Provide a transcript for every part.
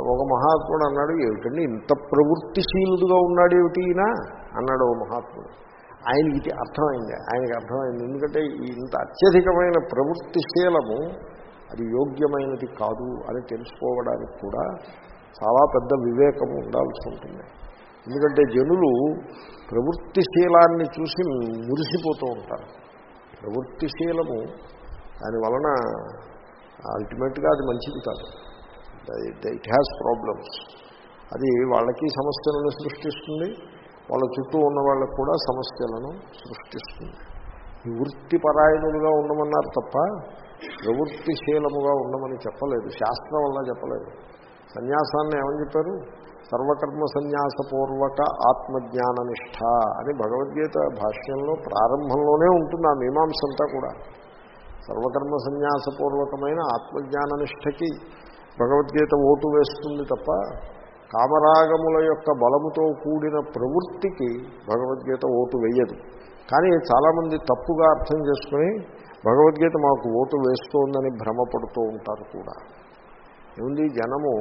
ఒక మహాత్ముడు అన్నాడు ఏమిటండి ఇంత ప్రవృత్తిశీలుడుగా ఉన్నాడు ఏమిటి ఈయన? అన్నాడు ఓ మహాత్ముడు. ఆయనకి అర్థమైంది ఆయనకి అర్థమైంది. ఎందుకంటే ఇంత అత్యధికమైన ప్రవృత్తిశీలము అది యోగ్యమైనది కాదు అని తెలుసుకోవడానికి కూడా చాలా పెద్ద వివేకము ఉండాల్సి ఉంటుంది. ఎందుకంటే జనులు ప్రవృత్తిశీలాన్ని చూసి మురిసిపోతూ ఉంటారు. ప్రవృత్తిశీలము దాని వలన అల్టిమేట్గా అది మంచిది కాదు. ఇట్ హ్యాస్ ప్రాబ్లమ్స్ అది వాళ్ళకి సమస్యలను సృష్టిస్తుంది. వాళ్ళ చుట్టూ ఉన్న వాళ్ళకు కూడా సమస్యలను సృష్టిస్తుంది. వృత్తిపరాయణులుగా ఉండమన్నారు తప్ప ప్రవృత్తిశీలముగా ఉండమని చెప్పలేదు. శాస్త్రం వల్ల చెప్పలేదు. సన్యాసాన్ని ఏమని చెప్పారు? సర్వకర్మ సన్యాసపూర్వక ఆత్మజ్ఞాన నిష్ఠ అని భగవద్గీత భాష్యంలో ప్రారంభంలోనే ఉంటుంది ఆ మీమాంసంతా కూడా. సర్వకర్మ సన్యాసపూర్వకమైన ఆత్మజ్ఞాన నిష్టకి భగవద్గీత ఓటు వేస్తుంది తప్ప కామరాగముల యొక్క బలముతో కూడిన ప్రవృత్తికి భగవద్గీత ఓటు వేయదు. కానీ చాలామంది తప్పుగా అర్థం చేసుకుని భగవద్గీత మాకు ఓటు వేస్తోందని భ్రమపడుతూ ఉంటారు కూడా. ఏముంది? జనము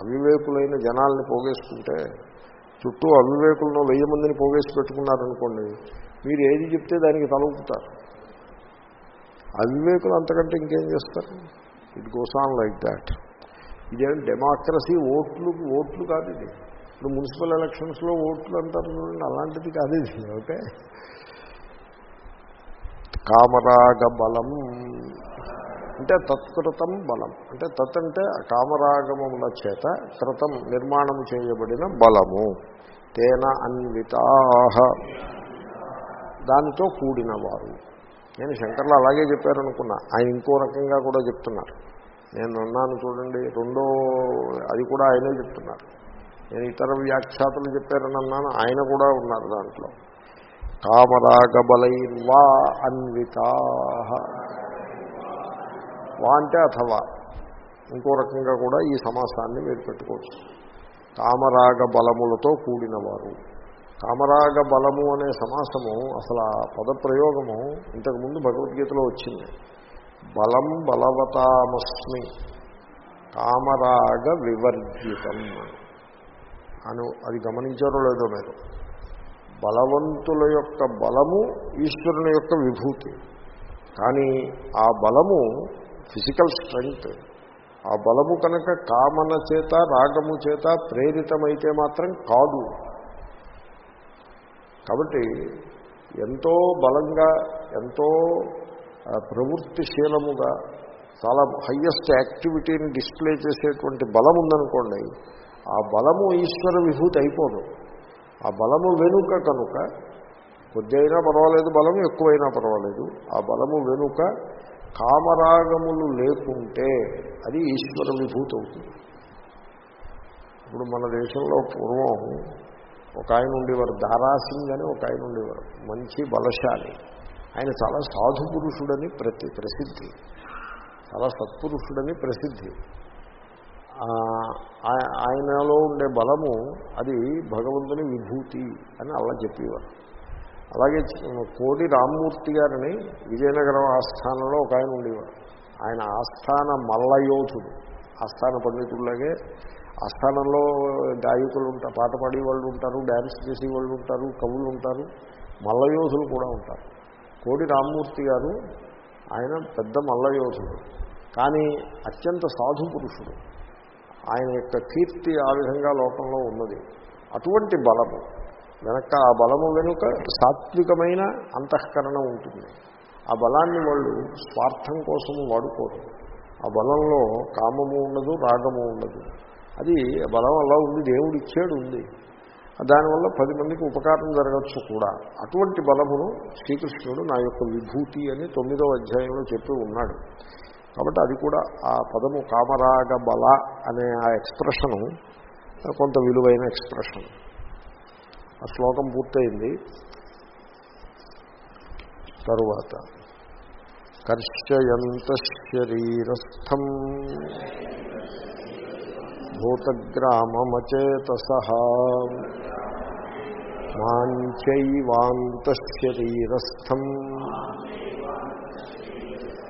అవివేకులైన జనాల్ని పోగేసుకుంటే చుట్టూ అవివేకులను వెయ్యి మందిని పోగేసి పెట్టుకున్నారనుకోండి మీరు ఏది చెప్తే దానికి తలుపుతారు అవివేకులు అంతకంటే ఇంకేం చేస్తారు? It goes on like that ఇదేం డెమోక్రసీ ఓట్లు ఓట్లు కాదు ఇది. ఇప్పుడు మున్సిపల్ ఎలక్షన్స్లో ఓట్లు అంటారు చూడండి అలాంటిది కాదు ఇది ఓకే? కామరాగ బలం. అంటే తత్కృతం బలం. అంటే తత్ అంటే కామరాగమముల చేత కృతం నిర్మాణం చేయబడిన బలము. తేన అన్వితాహ దానితో కూడినవారు నేను శంకర్లు అలాగే చెప్పారనుకున్నా. ఆయన ఇంకో రకంగా కూడా చెప్తున్నారు. నేను అన్నాను చూడండి. రెండో అది కూడా ఆయనే చెప్తున్నారు. నేను ఇతర వ్యాఖ్యాతలు చెప్పారని అన్నాను. ఆయన కూడా ఉన్నారు దాంట్లో. కామరాగబలైర్వా అన్వితా. వా అంటే అథవా. ఇంకో రకంగా కూడా ఈ సమాసాన్ని మీరు పెట్టుకోవచ్చు. కామరాగ బలములతో కూడినవారు. కామరాగ బలము అనే సమాసము అసలు ఆ పదప్రయోగము ఇంతకుముందు భగవద్గీతలో వచ్చింది. బలం బలవతామస్మి కామరాగ వివర్జితం అను. అది గమనించారో లేదో మీరు. బలవంతుల యొక్క బలము ఈశ్వరుని యొక్క విభూతి. కానీ ఆ బలము ఫిజికల్ స్ట్రెంగ్త్. ఆ బలము కనుక కామన చేత రాగము చేత ప్రేరితమైతే మాత్రం కాదు. కాబట్టి ఎంతో బలంగా ఎంతో ప్రవృత్తిశీలముగా చాలా హయ్యెస్ట్ యాక్టివిటీని డిస్ప్లే చేసేటువంటి బలం ఉందనుకోండి ఆ బలము ఈశ్వర విభూతి అయిపోదు. ఆ బలము వెనుక కనుక కొద్దిగా పర్వాలేదు బలం ఎక్కువైనా పర్వాలేదు. ఆ బలము వెనుక కామరాగములు లేకుంటే అది ఈశ్వర విభూతి అవుతుంది. ఇప్పుడు మన దేశంలో పూర్వం ఒక ఆయన ఉండేవారు దారాసింగ్ అని ఒక ఆయన ఉండేవారు మంచి బలశాలి. ఆయన చాలా సాధు పురుషుడని ప్రతి ప్రసిద్ధి. చాలా సత్పురుషుడని ప్రసిద్ధి. ఆయనలో ఉండే బలము అది భగవంతుని విభూతి అని అలా చెప్పేవారు. అలాగే కోడి రామ్మూర్తి గారిని విజయనగరం ఆస్థానంలో ఒక ఆయన ఉండేవారు. ఆయన ఆస్థాన మల్లయోధుడు. ఆస్థాన పండితుల్లాగే ఆస్థానంలో గాయకులు ఉంటారు పాట పాడే వాళ్ళు ఉంటారు డ్యాన్స్ చేసే వాళ్ళు ఉంటారు కవులు ఉంటారు మల్లయోధులు కూడా ఉంటారు. కోడి రామ్మూర్తి గారు ఆయన పెద్ద మల్లయోధుడు. కానీ అత్యంత సాధు పురుషుడు. ఆయన యొక్క కీర్తి ఆ విధంగా లోకంలో ఉన్నది. అటువంటి బలము వెనక ఆ బలము వెనుక సాత్వికమైన అంతఃకరణం ఉంటుంది. ఆ బలాన్ని వాళ్ళు స్వార్థం కోసము వాడుకోరు. ఆ బలంలో కామము ఉండదు రాగము ఉండదు. అది బలం అలా ఉంది దేవుడు ఇచ్చాడు ఉంది. దానివల్ల పది మందికి ఉపకారం జరగచ్చు కూడా. అటువంటి బలమును శ్రీకృష్ణుడు నా యొక్క విభూతి అని తొమ్మిదవ అధ్యాయంలో చెప్పి ఉన్నాడు. కాబట్టి అది కూడా ఆ పదము కామరాగ బల అనే ఆ ఎక్స్ప్రెషను కొంత విలువైన ఎక్స్ప్రెషన్. ఆ శ్లోకం పూర్తయింది. తరువాత కర్షయంత శరీరస్థం. భూతగ్రామమచేతస మాంచైవాంతశరీరస్థం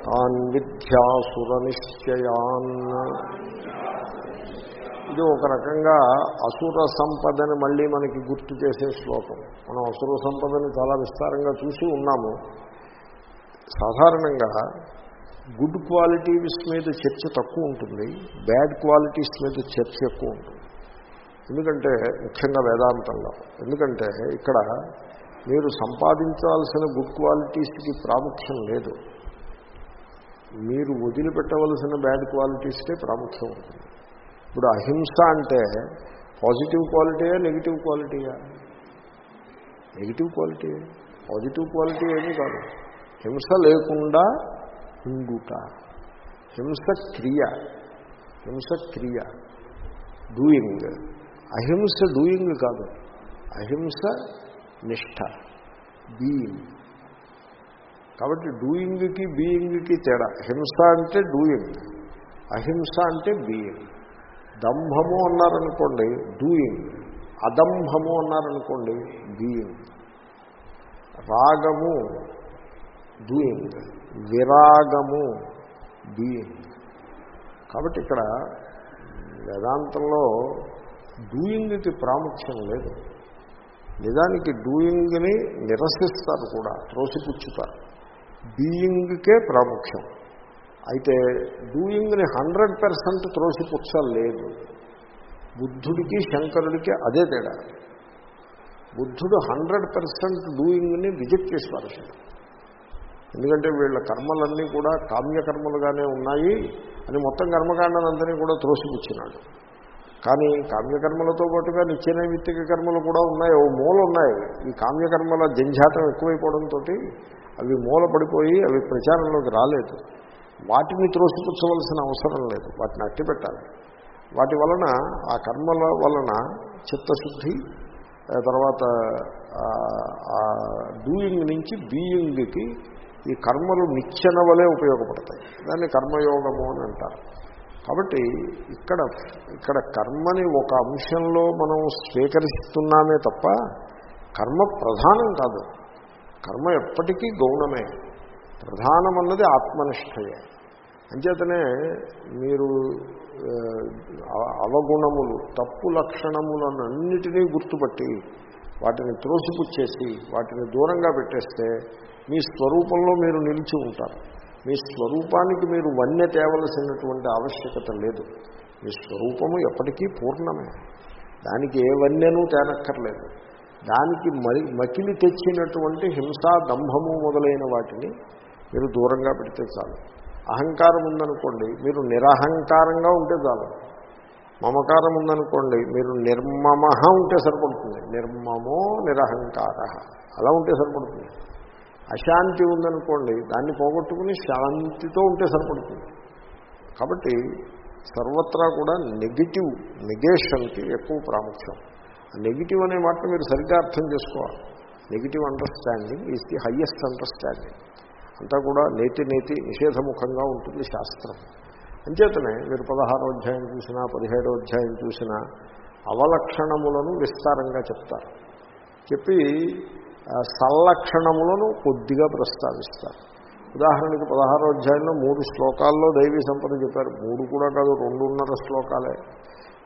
తాన్ విద్యాసురనిశ్చయాన్. ఇది ఒక రకంగా అసుర సంపదని మళ్ళీ మనకి గుర్తు చేసే శ్లోకం. మనం అసుర సంపదని చాలా విస్తారంగా చూసి ఉన్నాము. సాధారణంగా గుడ్ క్వాలిటీస్ మీద చర్చ తక్కువ ఉంటుంది బ్యాడ్ క్వాలిటీస్ మీద చర్చ ఎక్కువ ఉంటుంది. ఎందుకంటే ముఖ్యంగా వేదాంతంలో ఎందుకంటే ఇక్కడ మీరు సంపాదించాల్సిన గుడ్ క్వాలిటీస్కి ప్రాముఖ్యం లేదు. మీరు వదిలిపెట్టవలసిన బ్యాడ్ క్వాలిటీస్కే ప్రాముఖ్యం ఉంటుంది. ఇప్పుడు అహింస అంటే పాజిటివ్ క్వాలిటీయా నెగిటివ్ క్వాలిటీయా? నెగిటివ్ క్వాలిటీ పాజిటివ్ క్వాలిటీ ఏమీ కాదు. హింస లేకుండా హింగుట హింస క్రియ హింస క్రియ డూయింగ్ అహింస డూయింగ్ కాదు. అహింస నిష్ఠ బీయింగ్ కాబట్టి డూయింగ్కి బీయింగ్కి తేడా. హింస అంటే డూయింగ్ అహింస అంటే బీయింగ్ దంభము అన్నారనుకోండి డూయింగ్ అదంభము అన్నారనుకోండి బీయింగ్ రాగము డూయింగ్ విరాగము బీయింగ్ కాబట్టి ఇక్కడ వేదాంతంలో డూయింగ్కి ప్రాముఖ్యం లేదు. నిజానికి డూయింగ్ని నిరసిస్తారు కూడా త్రోసిపుచ్చుతారు. బీయింగ్కే ప్రాముఖ్యం. అయితే డూయింగ్ని హండ్రెడ్ పర్సెంట్ త్రోసిపుచ్చలేదు బుద్ధుడికి శంకరుడికి అదే తేడా. బుద్ధుడు హండ్రెడ్ పర్సెంట్ డూయింగ్ని రిజెక్ట్ చేసి పారేశాడు ఎందుకంటే వీళ్ళ కర్మలన్నీ కూడా కామ్యకర్మలుగానే ఉన్నాయి అని మొత్తం కర్మకాండానంతని కూడా త్రోసిపుచ్చినాడు. కానీ కామ్యకర్మలతో పాటుగా నిత్య నైమిత్తిక కర్మలు కూడా ఉన్నాయి ఓ మూల ఉన్నాయి ఈ కామ్యకర్మల జంజాటం ఎక్కువైపోవడంతో అవి మూల పడిపోయి అవి ప్రచారంలోకి రాలేదు. వాటిని త్రోసిపుచ్చవలసిన అవసరం లేదు వాటిని అట్టి పెట్టాలి వాటి వలన ఆ కర్మల వలన చిత్తశుద్ధి తర్వాత డూయింగ్ నుంచి బీయింగ్కి ఈ కర్మలు నిచ్చెన వలె ఉపయోగపడతాయి. దాన్ని కర్మయోగము అని అంటారు. కాబట్టి ఇక్కడ ఇక్కడ కర్మని ఒక అంశంలో మనం స్వీకరిస్తున్నామే తప్ప కర్మ ప్రధానం కాదు. కర్మ ఎప్పటికీ గౌణమే. ప్రధానం అన్నది ఆత్మనిష్టయే. అంచేతనే మీరు అవగుణములు తప్పు లక్షణములన్నిటినీ గుర్తుపట్టి వాటిని త్రోసిపుచ్చేసి వాటిని దూరంగా పెట్టేస్తే మీ స్వరూపంలో మీరు నిలిచి ఉంటారు. మీ స్వరూపానికి మీరు వన్య తేవలసినటువంటి ఆవశ్యకత లేదు. మీ స్వరూపము ఎప్పటికీ పూర్ణమే. దానికి ఏ వన్యనూ తేనక్కర్లేదు. దానికి మరి మకిలి తెచ్చినటువంటి హింసా దంభము మొదలైన వాటిని మీరు దూరంగా పెడితే చాలు. అహంకారం ఉందనుకోండి మీరు నిరహంకారంగా ఉంటే చాలు. మమకారం ఉందనుకోండి మీరు నిర్మమ ఉంటే సరిపడుతుంది. నిర్మమో నిరహంకార. అలా ఉంటే సరిపడుతుంది. అశాంతి ఉందనుకోండి దాన్ని పోగొట్టుకుని శాంతితో ఉంటే సరిపడుతుంది. కాబట్టి సర్వత్రా కూడా నెగిటివ్ నెగేషన్కి ఎక్కువ ప్రాముఖ్యం. నెగిటివ్ అనే మాట మీరు సరిగ్గా అర్థం చేసుకోవాలి. Negative understanding is the highest understanding. అంతా కూడా నేతి నేతి నిషేధముఖంగా ఉంటుంది శాస్త్రం. అంచేతనే మీరు పదహారో అధ్యాయం చూసినా పదిహేడో అధ్యాయం చూసినా అవలక్షణములను విస్తారంగా చెప్తారు. చెప్పి సల్లక్షణములను కొద్దిగా ప్రస్తావిస్తారు. ఉదాహరణకి పదహారో అధ్యాయంలో మూడు శ్లోకాల్లో దైవీ సంపద చెప్పారు. మూడు కూడా కాదు రెండున్నర శ్లోకాలే.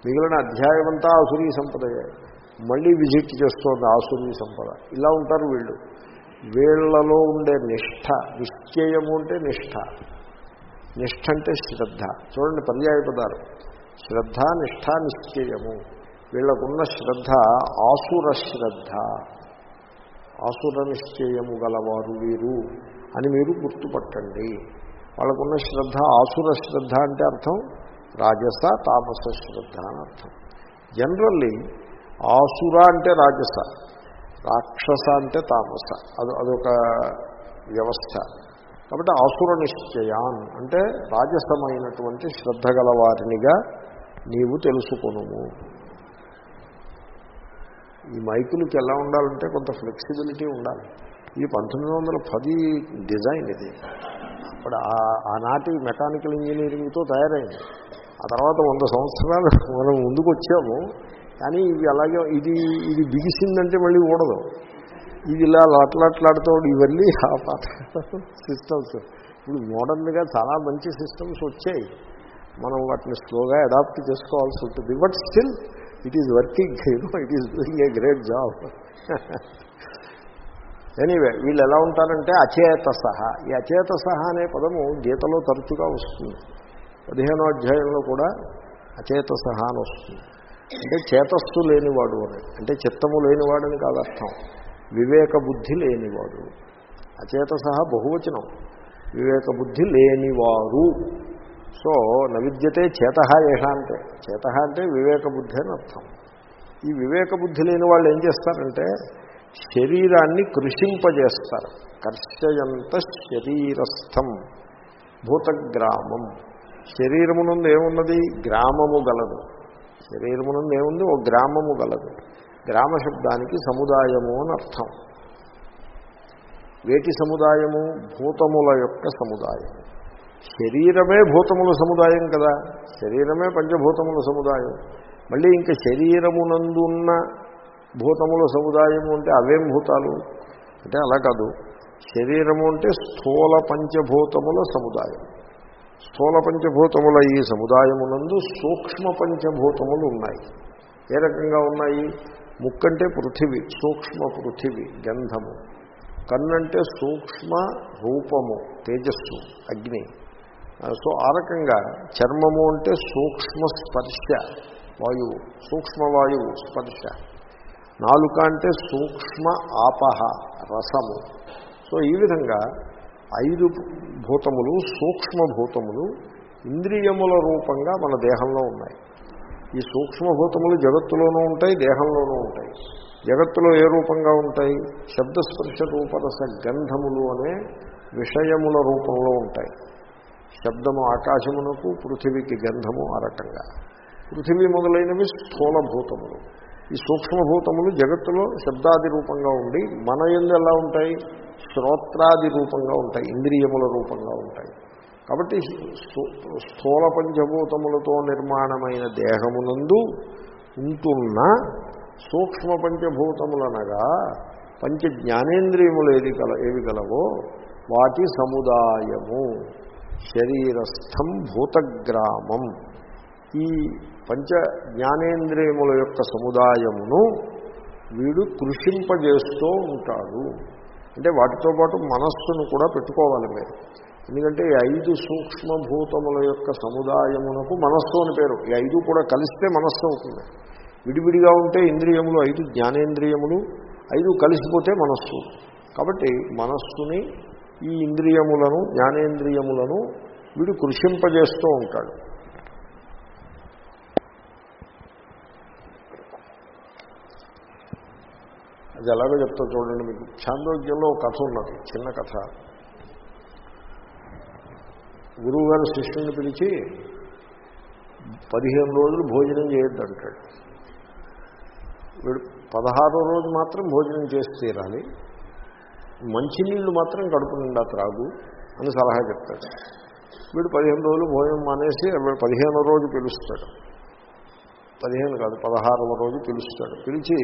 మిగిలిన అధ్యాయం అంతా ఆసురీ సంపదయే. మళ్ళీ విజిట్ చేస్తోంది ఆసురీ సంపద. ఇలా ఉంటారు వీళ్ళు. వీళ్ళలో ఉండే నిష్ఠ నిశ్చయము అంటే నిష్ఠ. నిష్ఠ అంటే శ్రద్ధ. చూడండి పర్యాయ పదాలు. శ్రద్ధ నిష్ఠ నిశ్చయము. వీళ్ళకున్న శ్రద్ధ ఆసుర శ్రద్ధ. ఆసుర నిశ్చయము గలవారు వీరు అని మీరు గుర్తుపట్టండి. వాళ్ళకున్న శ్రద్ధ ఆసుర శ్రద్ధ అంటే అర్థం రాజస తామస శ్రద్ధ అని అర్థం. జనరల్లీ ఆసుర అంటే రాజస రాక్షస అంటే తామస అది అదొక వ్యవస్థ. కాబట్టి ఆసుర నిశ్చయాన్ అంటే రాజసమైనటువంటి శ్రద్ధ గలవారినిగా నీవు తెలుసుకొనుము. ఈ మైకులకి ఎలా ఉండాలంటే కొంత ఫ్లెక్సిబిలిటీ ఉండాలి. ఈ పంతొమ్మిది వందల పది డిజైన్ ఇది. అప్పుడు ఆనాటి మెకానికల్ ఇంజనీరింగ్తో తయారైంది. ఆ తర్వాత వంద సంవత్సరాలు మనం ముందుకు వచ్చాము కానీ ఇవి అలాగే ఇది ఇది బిగిసిందంటే మళ్ళీ ఊడదు. ఇది ఇలా అట్లాట్లాడుతూ ఇవన్నీ ఆ పాత సిస్టమ్స్. ఇప్పుడు మోడర్న్గా చాలా మంచి సిస్టమ్స్ వచ్చాయి. మనం వాటిని స్లోగా అడాప్ట్ చేసుకోవాల్సి ఉంటుంది. But still it is working it is doing a great job anyway వీళ్ళు ఎలా ఉంటారంటే అచేత సహా ఈ అచేత సహా అనే పదము గీతలో తరచుగా వస్తుంది. పదిహేనో అధ్యాయంలో కూడా అచేత సహా అని వస్తుంది. అంటే చేతస్సు లేనివాడు అని. అంటే చిత్తము లేనివాడని కాదు అర్థం. వివేక బుద్ధి లేనివాడు. అచేత సహా బహువచనం. వివేక బుద్ధి లేనివారు. సో నవిద్యతే చేత ఏష అంటే చేత అంటే వివేక బుద్ధి అని అర్థం. ఈ వివేక బుద్ధి లేని వాళ్ళు ఏం చేస్తారంటే శరీరాన్ని కృషింపజేస్తారు. కర్షయంత శరీరస్థం భూతగ్రామం. శరీరమునందు ఏమున్నది? గ్రామము గలదు. శరీరమునందు ఏముంది? ఓ గ్రామము గలదు. గ్రామ శబ్దానికి సముదాయము అని అర్థం. వేటి సముదాయము? భూతముల యొక్క సముదాయం శరీరమే భూతముల సముదాయం కదా. శరీరమే పంచభూతముల సముదాయం. మళ్ళీ ఇంకా శరీరమునందున్న భూతముల సముదాయము అంటే అవేం భూతాలు? అంటే అలా కాదు. శరీరము అంటే స్థూల పంచభూతముల సముదాయం. స్థూల పంచభూతముల ఈ సముదాయమునందు సూక్ష్మ పంచభూతములు ఉన్నాయి. ఏ రకంగా ఉన్నాయి? ముక్కంటే పృథివీ సూక్ష్మ పృథివీ గంధము. కన్నంటే సూక్ష్మ రూపము తేజస్సు అగ్ని. సో ఆ రకంగా చర్మము అంటే సూక్ష్మ స్పర్శ వాయువు సూక్ష్మవాయువు స్పర్శ. నాలుక అంటే సూక్ష్మ ఆపహ రసము. సో ఈ విధంగా ఐదు భూతములు సూక్ష్మభూతములు ఇంద్రియముల రూపంగా మన దేహంలో ఉన్నాయి. ఈ సూక్ష్మభూతములు జగత్తులోనూ ఉంటాయి దేహంలోనూ ఉంటాయి. జగత్తులో ఏ రూపంగా ఉంటాయి? శబ్దస్పర్శ రూపరస గంధములు అనే విషయముల రూపంలో ఉంటాయి. శబ్దము ఆకాశమునకు పృథివీకి గంధము ఆ రకంగా. పృథివీ మొదలైనవి స్థూలభూతములు. ఈ సూక్ష్మభూతములు జగత్తులో శబ్దాది రూపంగా ఉండి మన ఎందు ఎలా ఉంటాయి? శ్రోత్రాది రూపంగా ఉంటాయి ఇంద్రియముల రూపంగా ఉంటాయి. కాబట్టి స్థూల పంచభూతములతో నిర్మాణమైన దేహమునందు ఉంటున్న సూక్ష్మ పంచభూతములనగా పంచ జ్ఞానేంద్రియములు ఏది కల ఏవి గలవో? వాటి సముదాయము. శరీరస్థం భూతగ్రామం. ఈ పంచ జ్ఞానేంద్రియముల యొక్క సముదాయమును వీడు కృషింపజేస్తూ ఉంటాడు. అంటే వాటితో పాటు మనస్సును కూడా పెట్టుకోవాలి మీరు. ఎందుకంటే ఈ ఐదు సూక్ష్మభూతముల యొక్క సముదాయమునకు మనస్సు అని పేరు. ఈ ఐదు కూడా కలిస్తే మనస్సు అవుతుంది. విడివిడిగా ఉంటే ఇంద్రియములు ఐదు జ్ఞానేంద్రియములు ఐదు కలిసిపోతే మనస్సు. కాబట్టి మనస్సుని ఈ ఇంద్రియములను జ్ఞానేంద్రియములను వీడు కృషింపజేస్తూ ఉంటాడు. అది ఎలాగో చెప్తా చూడండి మీకు. ఛాందోగ్యంలో ఒక కథ ఉన్నది చిన్న కథ. గురువుగారు శిష్యుని పిలిచి పదిహేను రోజులు భోజనం చేయొద్దు అంటాడు. వీడు పదహారో రోజు మాత్రం భోజనం చేసి తీరాలి. మంచినీళ్ళు మాత్రం కడుపు నిండా త్రాగు అని సలహా చెప్తాడు. వీడు పదిహేను రోజులు భోజనం మానేసి పదిహేనో రోజు పిలుస్తాడు. పదిహేను కాదు పదహారవ రోజు పిలుస్తాడు. పిలిచి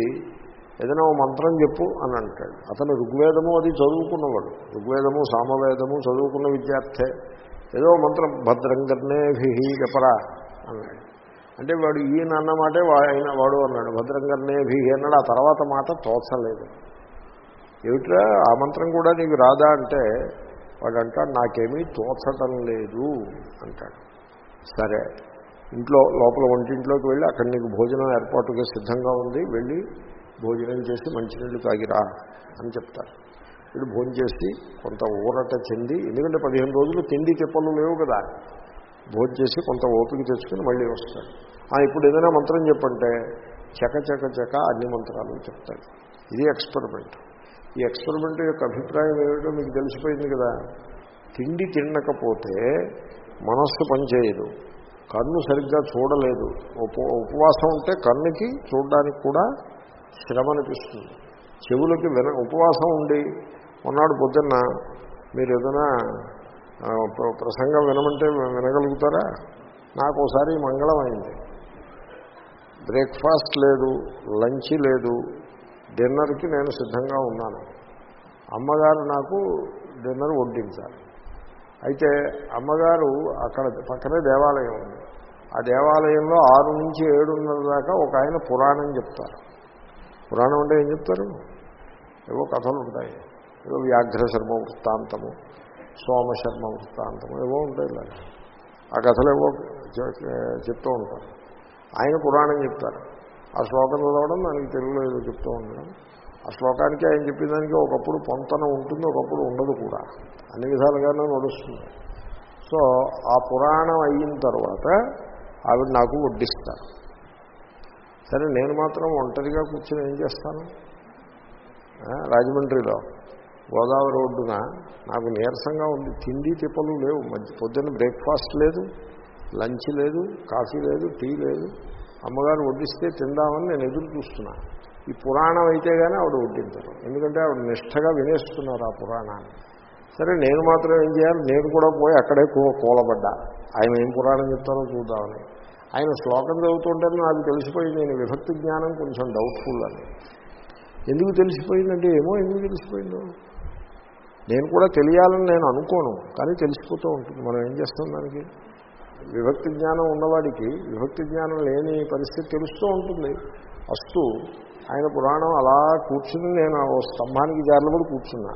ఏదైనా ఓ మంత్రం చెప్పు అని అంటాడు. అతను ఋగ్వేదము అది చదువుకున్నవాడు. ఋగ్వేదము సామవేదము చదువుకున్న విద్యార్థే. ఏదో మంత్రం భద్రంగర్నే భిహి చెప్పరా అన్నాడు. అంటే వాడు ఈయన అన్నమాటే ఆయన వాడు అన్నాడు. భద్రంగర్నే భిహి అన్నాడు. ఆ తర్వాత మాట తోచలేదు. ఏమిట్రా? ఆ మంత్రం కూడా నీకు రాదా అంటే వాడు అంటాడు నాకేమీ తోచటం లేదు అంటాడు. సరే ఇంట్లో లోపల వంటింట్లోకి వెళ్ళి అక్కడ నీకు భోజనం ఏర్పాటుగా సిద్ధంగా ఉంది వెళ్ళి భోజనం చేసి మంచినీళ్ళు తాగిరా అని చెప్తారు. వీడు భోజనం చేసి కొంత ఊరట చెంది ఎందుకంటే పదిహేను రోజులు తిండి తిప్పలు లేవు కదా భోజనం చేసి కొంత ఓపిక తెచ్చుకుని మళ్ళీ వస్తాడు. ఇప్పుడు ఏదైనా మంత్రం చెప్పంటే చక చక చక అన్ని మంత్రాలు చెప్తాడు. ఇది ఎక్స్పెరిమెంట్ ఈ ఎక్స్పెరిమెంట్ యొక్క అభిప్రాయం ఏమిటో మీకు తెలిసిపోయింది కదా. తిండి తినకపోతే మనస్సు పనిచేయదు. కన్ను సరిగ్గా చూడలేదు. ఉప ఉపవాసం ఉంటే కన్నుకి చూడడానికి కూడా శ్రమ అనిపిస్తుంది. చెవులకి విన ఉపవాసం ఉండి మొన్నాడు పొద్దున్న మీరు ఏదైనా ప్రసంగం వినమంటే వినగలుగుతారా? నాకు ఒకసారి మంగళం అయింది. బ్రేక్ఫాస్ట్ లేదు లంచ్ లేదు డిన్నర్కి నేను సిద్ధంగా ఉన్నాను. అమ్మగారు నాకు డిన్నర్ వడ్డించాలి అయితే అమ్మగారు అక్కడ పక్కనే దేవాలయం ఉంది. ఆ దేవాలయంలో ఆరు నుంచి ఏడున్నర దాకా ఒక ఆయన పురాణం చెప్తారు. పురాణం అంటే ఏం చెప్తారు? ఏవో కథలు ఉంటాయి. ఏవో వ్యాఘ్రశర్మ వృత్తాంతము సోమశర్మ వృత్తాంతము ఏవో ఉంటాయి ఇలా ఆ కథలు ఏవో చెప్తూ ఉంటారు. ఆయన పురాణం చెప్తారు. ఆ శ్లోకం చదవడం దానికి తెలుగులో ఏదో చెప్తూ ఉండడం. ఆ శ్లోకానికి ఆయన చెప్పేదానికి ఒకప్పుడు పొంతన ఉంటుంది ఒకప్పుడు ఉండదు కూడా. అన్ని విధాలుగానే నడుస్తుంది. సో ఆ పురాణం అయిన తర్వాత ఆవిడ నాకు వడ్డిస్తారు. సరే నేను మాత్రం ఒంటరిగా కూర్చొని ఏం చేస్తాను? రాజమండ్రిలో గోదావరి రోడ్డున నాకు నీరసంగా ఉంది. తిండి తిప్పలు లేవు. మధ్య పొద్దున్న బ్రేక్ఫాస్ట్ లేదు లంచ్ లేదు కాఫీ లేదు టీ లేదు. అమ్మగారు వడ్డిస్తే తిందామని నేను ఎదురు చూస్తున్నా. ఈ పురాణం అయితే కానీ ఆవిడ వడ్డించరు ఎందుకంటే ఆవిడ నిష్టగా వినేస్తున్నారు ఆ పురాణాన్ని. సరే నేను మాత్రం ఏం చేయాలి? నేను కూడా పోయి అక్కడే కూలబడ్డా. ఆయన ఏం పురాణం చెప్తారో చూద్దామని. ఆయన శ్లోకం చదువుతుంటే నాకు తెలిసిపోయింది. నేను విభక్తి జ్ఞానం కొంచెం డౌట్ఫుల్ అని. ఎందుకు తెలిసిపోయిందంటే ఏమో ఎందుకు తెలిసిపోయిందో? నేను కూడా తెలియాలని నేను అనుకోను. కానీ తెలిసిపోతూ ఉంటుంది. మనం ఏం చేస్తాం దానికి? విభక్తి జ్ఞానం ఉన్నవాడికి విభక్తి జ్ఞానం లేని పరిస్థితి తెలుస్తూ ఉంటుంది. అస్తు ఆయన పురాణం అలా కూర్చుని నేను ఓ స్తంభానికి జారలబడి కూర్చున్నా.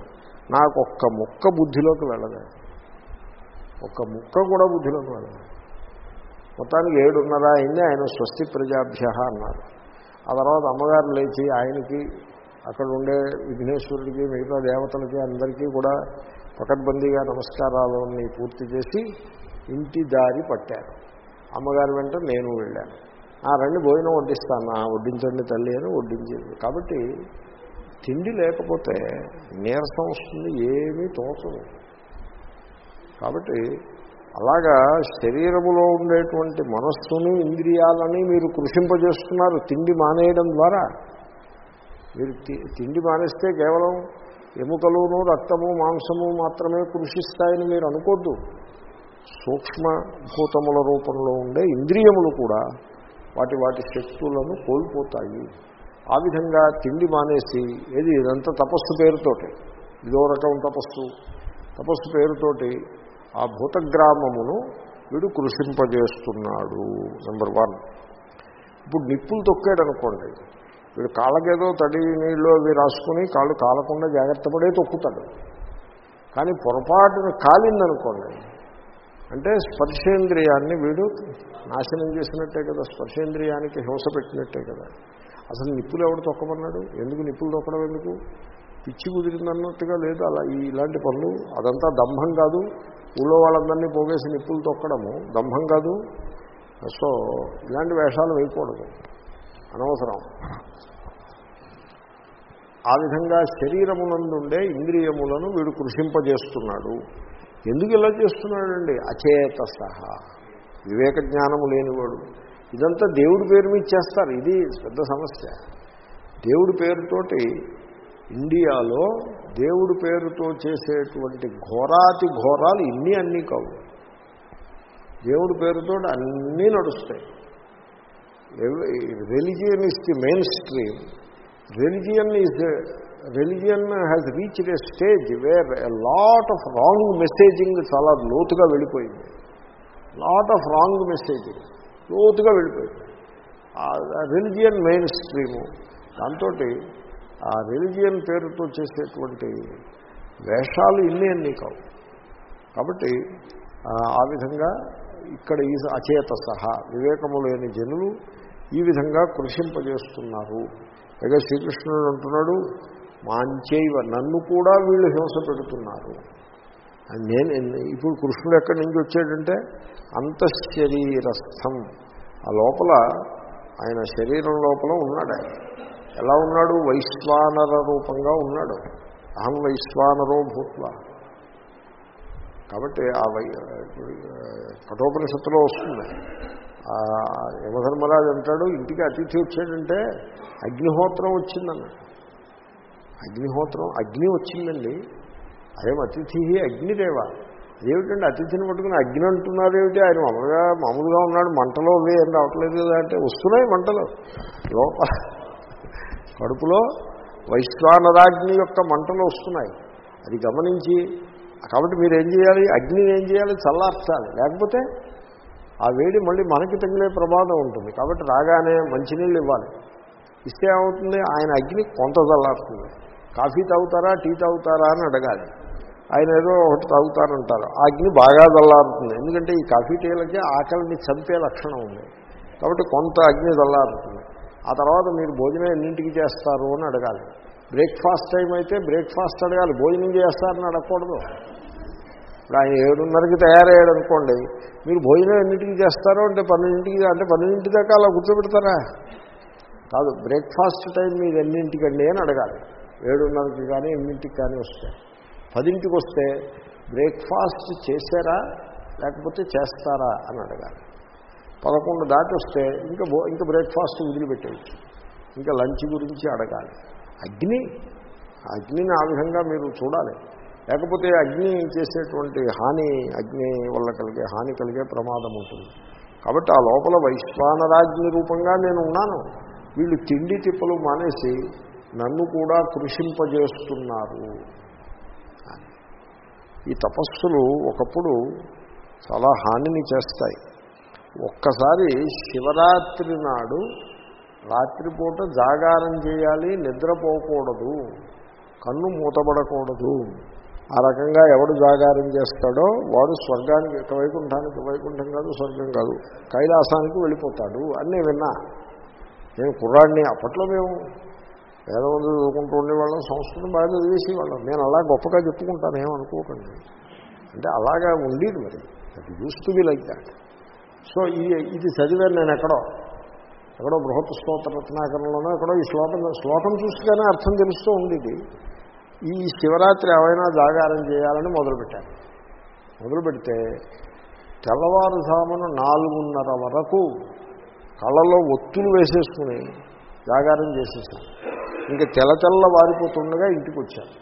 నాకు ఒక్క ముక్క బుద్ధిలోకి వెళ్ళదు ఒక్క ముక్క కూడా బుద్ధిలోకి వెళ్ళదు మొత్తానికి ఏడున్నర అయింది ఆయన స్వస్తి ప్రజాభ్య అన్నారు. ఆ తర్వాత అమ్మగారు లేచి ఆయనకి అక్కడ ఉండే విఘ్నేశ్వరుడికి మిగతా దేవతలకి అందరికీ కూడా పకడ్బందీగా నమస్కారాలని పూర్తి చేసి ఇంటి దారి పట్టారు. అమ్మగారి వెంట నేను వెళ్ళాను. ఆ రెండు భోజనం వడ్డిస్తాను. వడ్డించండి తల్లి అని వడ్డించింది. కాబట్టి తిండి లేకపోతే నీరసం వస్తుంది ఏమీ తోచదు. కాబట్టి అలాగా శరీరములో ఉండేటువంటి మనస్సుని ఇంద్రియాలని మీరు కృషింపజేస్తున్నారు తిండి మానేయడం ద్వారా. మీరు తిండి మానేస్తే కేవలం ఎముకలును రక్తము మాంసము మాత్రమే కృషిస్తాయని మీరు అనుకోద్దు. సూక్ష్మభూతముల రూపంలో ఉండే ఇంద్రియములు కూడా వాటి వాటి శక్తులను కోల్పోతాయి. ఆ విధంగా తిండి మానేసి ఏది ఇదంతా తపస్సు పేరుతోటి ఇదో రకం తపస్సు. తపస్సు పేరుతోటి ఆ భూతగ్రామమును వీడు కృషింపజేస్తున్నాడు నెంబర్ వన్. ఇప్పుడు నిప్పులు తొక్కాడు అనుకోండి వీడు కాళ్ళకేదో తడి నీళ్ళు అవి రాసుకుని కాళ్ళు కాలకుండా జాగ్రత్త పడే తొక్కుతాడు. కానీ పొరపాటున కాలిందనుకోండి అంటే స్పర్శేంద్రియాన్ని వీడు నాశనం చేసినట్టే కదా స్పర్శేంద్రియానికి హింస పెట్టినట్టే కదా. అసలు నిప్పులు ఎవడు తొక్కమన్నాడు? ఎందుకు నిప్పులు తొక్కడం ఎందుకు? పిచ్చి కుదిరిందన్నట్టుగా లేదు అలా ఇలాంటి పనులు. అదంతా దంభం కాదు. ఊళ్ళో వాళ్ళందరినీ పోగేసి నిప్పులు తొక్కడము దంభం కాదు. సో ఇలాంటి వేషాలు వేయకూడదు. అనవసరం. ఆ విధంగా శరీరమునందుండే ఇంద్రియములను వీడు కృషింపజేస్తున్నాడు. ఎందుకు ఇలా చేస్తున్నాడండి? అచేత సహా వివేక జ్ఞానము లేనివాడు. ఇదంతా దేవుడి పేరు మీద చేస్తారు. ఇది పెద్ద సమస్య. దేవుడి పేరుతోటి ఇండియాలో దేవుడి పేరుతో చేసేటువంటి ఘోరాతి ఘోరాలు ఇన్ని అన్నీ కావు. దేవుడి పేరుతో అన్నీ నడుస్తాయి. Religion is the mainstream. Religion is religion has reached a stage where a lot of wrong messaging చాలా లోతుగా వెళ్ళిపోయింది. లాట్ ఆఫ్ రాంగ్ మెసేజింగ్ లోతుగా వెళ్ళిపోయింది. రిలిజియన్ మెయిన్ స్ట్రీము దాంతో ఆ రిలిజియన్ పేరుతో చేసేటువంటి వేషాలు ఇన్ని అన్నీ కావు. కాబట్టి ఆ విధంగా ఇక్కడ ఈ అచేత సహా వివేకము లేని జనులు ఈ విధంగా కృషింపజేస్తున్నారు. పైగా శ్రీకృష్ణుడు అంటున్నాడు మాంచేవ నన్ను కూడా వీళ్ళు హింస పెడుతున్నారు. నేను ఇప్పుడు కృష్ణుడు ఎక్కడి నుంచి వచ్చాడంటే అంతఃశరీరస్థం. ఆ లోపల ఆయన శరీరం లోపల ఉన్నాడు ఆయన. ఎలా ఉన్నాడు? వైశ్వానర రూపంగా ఉన్నాడు. అహం వైశ్వానరో భూత్వ. కాబట్టి ఆ వై కఠోపనిషత్తులో వస్తుంది. యమధర్మరాజు అంటాడు ఇంటికి అతిథి వచ్చాడంటే అగ్నిహోత్రం వచ్చిందన్నాడు. అగ్నిహోత్రం అగ్ని వచ్చిందండి. అదేం అతిథి అగ్నిదేవ. అదేమిటండి అతిథిని పట్టుకుని అగ్ని అంటున్నారేమిటి? ఆయన మామూలుగా మామూలుగా ఉన్నాడు మంటలో అవే ఏం రావట్లేదు కదా అంటే వస్తున్నాయి మంటలు. లోపల కడుపులో వైశ్వానరాగ్ని యొక్క మంటలు వస్తున్నాయి. అది గమనించి కాబట్టి మీరు ఏం చేయాలి? అగ్నిని ఏం చేయాలి? చల్లార్చాలి. లేకపోతే ఆ వేడి మళ్ళీ మనకి తగిలే ప్రమాదం ఉంటుంది. కాబట్టి రాగానే మంచినీళ్ళు ఇవ్వాలి. ఇస్తే ఏమవుతుంది? ఆయన అగ్ని కొంత చల్లారుతుంది. కాఫీ తాగుతారా టీ తాగుతారా అని అడగాలి. ఆయన ఏదో ఒకటి తాగుతారంటారు. ఆ అగ్ని బాగా చల్లారుతుంది ఎందుకంటే ఈ కాఫీ టీలకి ఆకలిని చంపే లక్షణం ఉంది. కాబట్టి కొంత అగ్ని చల్లారుతుంది ఆ తర్వాత మీరు భోజనం ఎన్నింటికి చేస్తారు అని అడగాలి. బ్రేక్ఫాస్ట్ టైం అయితే బ్రేక్ఫాస్ట్ అడగాలి. భోజనం చేస్తారని అడగకూడదు. ఇప్పుడు ఆయన ఏడున్నరకి తయారయ్యాడు అనుకోండి. మీరు భోజనం ఎన్నింటికి చేస్తారో అంటే పన్నెండింటికి అంటే పన్నెండింటి దాకా అలా కూర్చోబెడతారా? కాదు బ్రేక్ఫాస్ట్ టైం మీరు ఎన్నింటికండి అని అడగాలి. ఏడున్నరకి కానీ ఎన్నింటికి కానీ వస్తే. పదింటికి వస్తే బ్రేక్ఫాస్ట్ చేశారా? లేకపోతే చేస్తారా? అని అడగాలి. పదకొండు దాటి వస్తే ఇంకా ఇంకా బ్రేక్ఫాస్ట్ వదిలిపెట్టేయచ్చు. ఇంకా లంచ్ గురించి అడగాలి. అగ్ని? అగ్నిని ఆ విధంగా మీరు చూడాలి. లేకపోతే అగ్ని చేసేటువంటి హాని అగ్ని వల్ల కలిగే హాని కలిగే ప్రమాదం ఉంటుంది. కాబట్టి ఆ లోపల వైశ్వానరాజ్ఞి రూపంగా నేను ఉన్నాను. వీళ్ళు తిండి తిప్పలు మానేసి నన్ను కూడా కృషింపజేస్తున్నారు. ఈ తపస్సులు ఒకప్పుడు చాలా హానిని చేస్తాయి. ఒక్కసారి శివరాత్రి నాడు రాత్రిపూట జాగారం చేయాలి నిద్రపోకూడదు కన్ను మూతబడకూడదు. ఆ రకంగా ఎవడు జాగారం చేస్తాడో వాడు స్వర్గానికి వైకుంఠానికి వైకుంఠం కాదు స్వర్గం కాదు కైలాసానికి వెళ్ళిపోతాడు. అన్నీ విన్నా. నేను కుర్రాడిని అప్పట్లో మేము వేదవంతులు చదువుకుంటూ ఉండేవాళ్ళం సంస్కృతం బాగా చదివేసేవాళ్ళం. నేను అలా గొప్పగా చెప్పుకుంటాను ఏమనుకోకండి అంటే అలాగా ఉండేది మరి. అది use to be like that so ఇది ఇది చదివాను నేను ఎక్కడో. ఎక్కడో బృహత్ స్తోత్ర రత్నాకరణలోనో ఎక్కడో ఈ శ్లోకం శ్లోకం చూస్తేనే అర్థం తెలుస్తూ ఉండేది. ఈ శివరాత్రి ఏమైనా జాగారం చేయాలని మొదలుపెట్టాను. మొదలు పెడితే తెల్లవారుజామున నాలుగున్నర వరకు కళ్ళలో ఒత్తులు వేసేసుకుని జాగారం చేసేసాను ఇంకా తెల్ల తెల్ల వారిపోతుండగా ఇంటికి వచ్చాను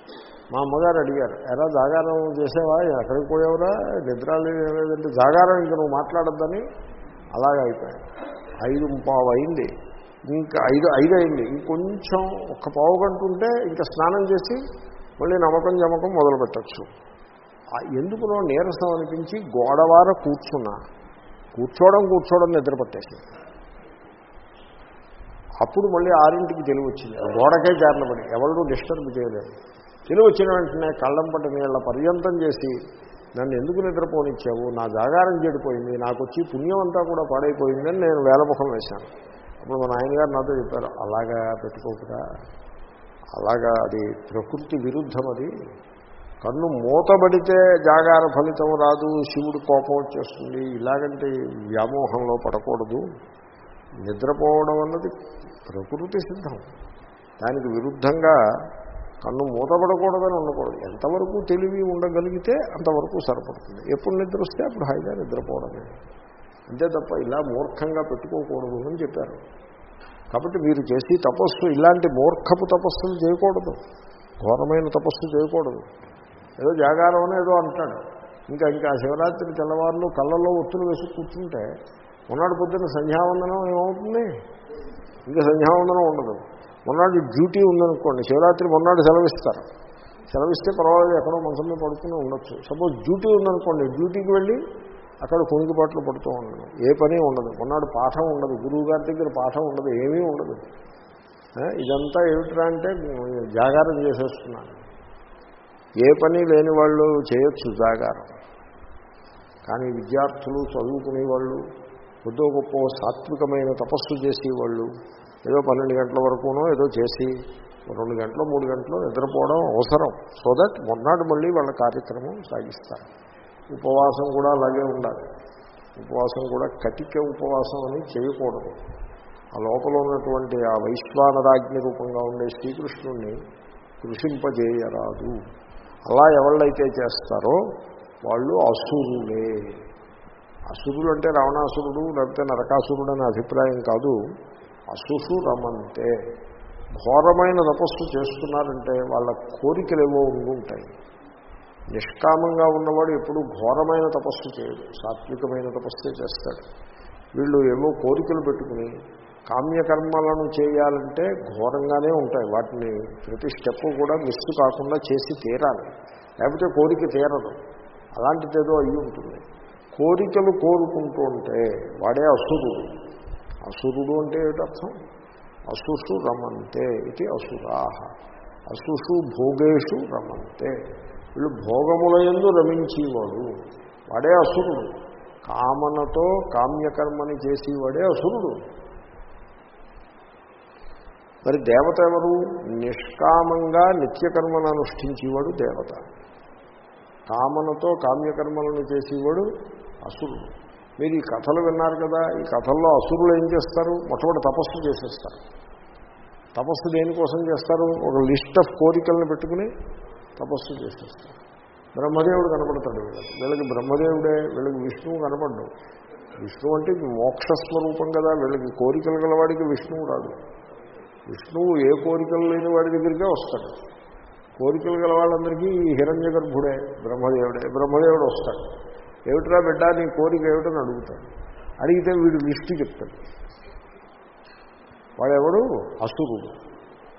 మా అమ్మగారు అడిగారు ఎలా జాగారం చేసేవా? ఎక్కడికి పోయావురా? నిద్ర లేదంటే జాగారం ఇంకా నువ్వు మాట్లాడద్దని. అలాగే అయిపోయాను ఐదు పావు అయింది. ఇంకా ఐదు ఐదు అయింది. ఇంకొంచెం ఒక్క పావు గంట ఉంటే ఇంకా స్నానం చేసి మళ్ళీ నమ్మకం జమకం మొదలు పెట్టచ్చు. ఎందుకునో నీరసం అనిపించి గోడవార కూర్చున్నా. కూర్చోవడం కూర్చోవడం నిద్రపట్టేసింది. అప్పుడు మళ్ళీ ఆరింటికి తెలివి వచ్చింది. గోడకే జారినపడి ఎవరు డిస్టర్బ్ చేయలేదు. తెలివి వచ్చిన వెంటనే కళ్ళం పట్ట నీళ్ళ పర్యంతం చేసి నన్ను ఎందుకు నిద్రపోనిచ్చావు? నా జాగారం చెడిపోయింది. నాకు వచ్చి పుణ్యం అంతా కూడా పాడైపోయిందని నేను వేలముఖం వేశాను. అప్పుడు మా నాయనగారు నాతో చెప్పారు అలాగా పెట్టుకోకుండా అలాగా అది ప్రకృతి విరుద్ధం అది. కన్ను మూతబడితే జాగార ఫలితం రాదు శివుడు కోపం వచ్చేస్తుంది. ఇలాగంటే వ్యామోహంలో పడకూడదు. నిద్రపోవడం అన్నది ప్రకృతి సిద్ధం. దానికి విరుద్ధంగా కన్ను మూతపడకూడదని ఉండకూడదు. ఎంతవరకు తెలివి ఉండగలిగితే అంతవరకు సరిపడుతుంది. ఎప్పుడు నిద్ర వస్తే అప్పుడు హాయిగా నిద్రపోవడమే. అంతే తప్ప ఇలా మూర్ఖంగా పెట్టుకోకూడదు అని చెప్పారు. కాబట్టి మీరు చేసి తపస్సు ఇలాంటి మూర్ఖపు తపస్సులు చేయకూడదు. ఘోరమైన తపస్సు చేయకూడదు. ఏదో జాగారం అని ఏదో అంటాడు. ఇంకా ఇంకా శివరాత్రి తెల్లవారులు కళ్ళల్లో ఒత్తులు వేసి కూర్చుంటే మొన్నటి పొద్దున్న సంధ్యావందనం ఏమవుతుంది? ఇంకా సంధ్యావందనం ఉండదు. మొన్నటి డ్యూటీ ఉందనుకోండి శివరాత్రి మొన్నటి సెలవిస్తారు. సెలవిస్తే పర్వాలేదు ఎక్కడో మనసు మీద పడుకుని ఉండొచ్చు. సపోజ్ డ్యూటీ ఉందనుకోండి డ్యూటీకి వెళ్ళి అక్కడ కొనికిపాట్లు పడుతూ ఉండదు ఏ పని ఉండదు. మొన్నటి పాఠం ఉండదు. గురువు గారి దగ్గర పాఠం ఉండదు. ఏమీ ఉండదు. ఇదంతా ఏమిట్రా అంటే జాగారం చేసేస్తున్నాను ఏ పని లేని వాళ్ళు చేయొచ్చు జాగారం. కానీ విద్యార్థులు చదువుకునే వాళ్ళు కొద్దో గొప్ప సాత్వికమైన తపస్సు చేసి వాళ్ళు ఏదో పన్నెండు గంటల వరకునో ఏదో చేసి రెండు గంటలు మూడు గంటలు నిద్రపోవడం అవసరం. సో దట్ మొన్నటి మళ్ళీ వాళ్ళ కార్యక్రమం సాగిస్తారు. ఉపవాసం కూడా అలాగే ఉండాలి. ఉపవాసం కూడా కటిక ఉపవాసం అని చేయకూడదు. ఆ లోపల ఉన్నటువంటి ఆ వైశ్వానరాజ్ఞ రూపంగా ఉండే శ్రీకృష్ణుణ్ణి కృషింపజేయరాదు. అలా ఎవళ్ళైతే చేస్తారో వాళ్ళు అసూరులే. అసురుడు అంటే రావణాసురుడు లేకపోతే నరకాసురుడు అనే అభిప్రాయం కాదు. అసుసు రమంతే. ఘోరమైన తపస్సు చేస్తున్నారంటే వాళ్ళ కోరికలు ఏవో ఉంటాయి నిష్కామంగా ఉన్నవాడు ఎప్పుడు ఘోరమైన తపస్సు చేయడు సాత్వికమైన తపస్సే చేస్తాడు. వీళ్ళు ఏవో కోరికలు పెట్టుకుని కామ్యకర్మలను చేయాలంటే ఘోరంగానే ఉంటాయి. వాటిని ప్రతి స్టెప్ కూడా మిస్ కాకుండా చేసి తీరాలి. లేకపోతే కోరిక తీరదు. అలాంటిదేదో అయ్యి ఉంటుంది కోరికలు కోరుకుంటూ ఉంటే వాడే అసురుడు. అసురుడు అంటే ఏమిటర్థం? అసుషు రమంతే ఇది అసురాహ. అసుషు భోగేషు రమంతే. వీళ్ళు భోగముల ఎందు రమించేవాడు. వాడే అసురుడు. కామనతో కామ్యకర్మని చేసేవాడే అసురుడు. మరి దేవత ఎవరు? నిష్కామంగా నిత్యకర్మను అనుష్ఠించేవాడు దేవత. కామనతో కామ్యకర్మలను చేసేవాడు అసురుడు. మీరు ఈ కథలు విన్నారు కదా ఈ కథల్లో అసురులు ఏం చేస్తారు? మొట్టమొదటి తపస్సు చేసేస్తారు. తపస్సు దేనికోసం చేస్తారు? ఒక లిస్ట్ ఆఫ్ కోరికలను పెట్టుకుని తపస్సు చేసేస్తారు. బ్రహ్మదేవుడు కనపడతాడు వీళ్ళకి. వీళ్ళకి బ్రహ్మదేవుడే వీళ్ళకి విష్ణువు కనపడ్డు. విష్ణువు అంటే మోక్షస్వరూపం కదా వీళ్ళకి కోరికలు గలవాడికి విష్ణువు రాదు విష్ణువు ఏ కోరికలు లేని వాడి దగ్గరికే వస్తాడు. కోరికలు గల వాళ్ళందరికీ హిరణ్య గర్భుడే బ్రహ్మదేవుడే బ్రహ్మదేవుడు వస్తాడు. ఏమిట్రా బిడ్డ నీ కోరిక ఏమిటని అడుగుతాడు. అడిగితే వీడు లిస్టు చెప్తాడు. వాడెవడు? అసురుడు.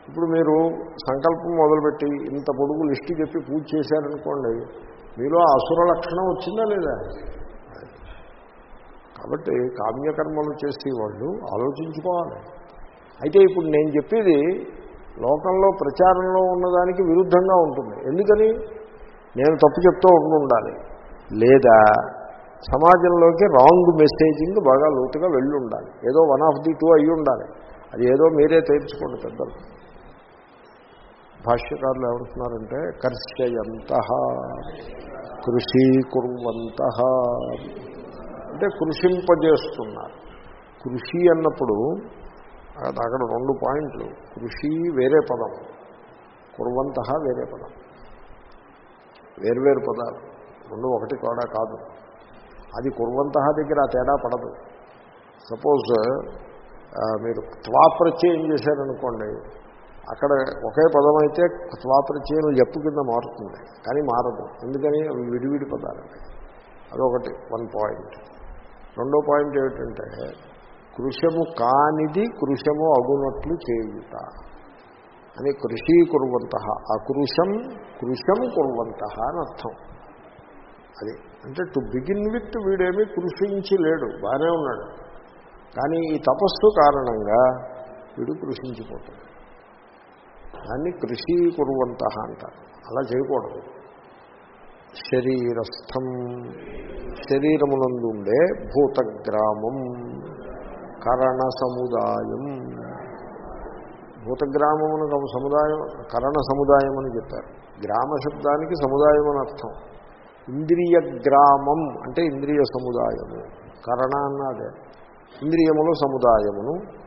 ఇప్పుడు మీరు సంకల్పం మొదలుపెట్టి ఇంత పొడుగు లిస్టు చెప్పి పూజ చేశారనుకోండి మీలో అసుర లక్షణం వచ్చిందా లేదా? కాబట్టి కామ్యకర్మలు చేసేవాళ్ళు ఆలోచించుకోవాలి. అయితే ఇప్పుడు నేను చెప్పేది లోకంలో ప్రచారంలో ఉన్నదానికి విరుద్ధంగా ఉంటుంది. ఎందుకని? నేను తప్పు చెప్తూ ఉండాలి లేదా సమాజంలోకి రాంగ్ మెసేజింగ్ బాగా లోతుగా వెళ్ళి ఉండాలి ఏదో వన్ ఆఫ్ ది టూ అయ్యి ఉండాలి. అది ఏదో మీరే తేల్చుకోండి పెద్దలు. భాష్యకారులు ఏమంటున్నారంటే కర్షయంత కృషి కుర్వంత అంటే కృషింపజేస్తున్నారు. కృషి అన్నప్పుడు అక్కడ రెండు పాయింట్లు. కృషి వేరే పదం. కుర్వంత వేరే పదం. వేర్వేరు పదాలు. రెండు ఒకటి కూడా కాదు. అది కుర్వంత దగ్గర ఆ తేడా పడదు. సపోజ్ మీరు త్వాప్రత్యయం చేశారనుకోండి అక్కడ ఒకే పదం అయితే త్వాప్రత్యయం ఎప్పు కింద మారుతుంది కానీ మారదు. ఎందుకని? అవి విడివిడి పదాలండి. అదొకటి వన్ పాయింట్. రెండో పాయింట్ ఏమిటంటే కృషము కానిది కృషము అగునట్లు చేయుట. అని కృషి కుర్వంత. అకృషం కృషం కుర్వంత అని అర్థం. అది. అంటే టు బిగిన్ విత్ వీడేమీ కృషించి లేడు బాగానే ఉన్నాడు. కానీ ఈ తపస్సు కారణంగా వీడు కృషించిపోతాడు. దాన్ని కృషి కురువంత అంటారు. అలా చేయకూడదు. శరీరస్థం. శరీరమునందుండే భూతగ్రామం. కరణ సముదాయం. భూతగ్రామమునకు సముదాయం కరణ సముదాయం అని చెప్పారు. గ్రామ శబ్దానికి సముదాయం అని అర్థం. ఇంద్రియ గ్రామం అంటే ఇంద్రియ సముదాయము. కరణ అన్నదే. ఇంద్రియముల సముదాయమును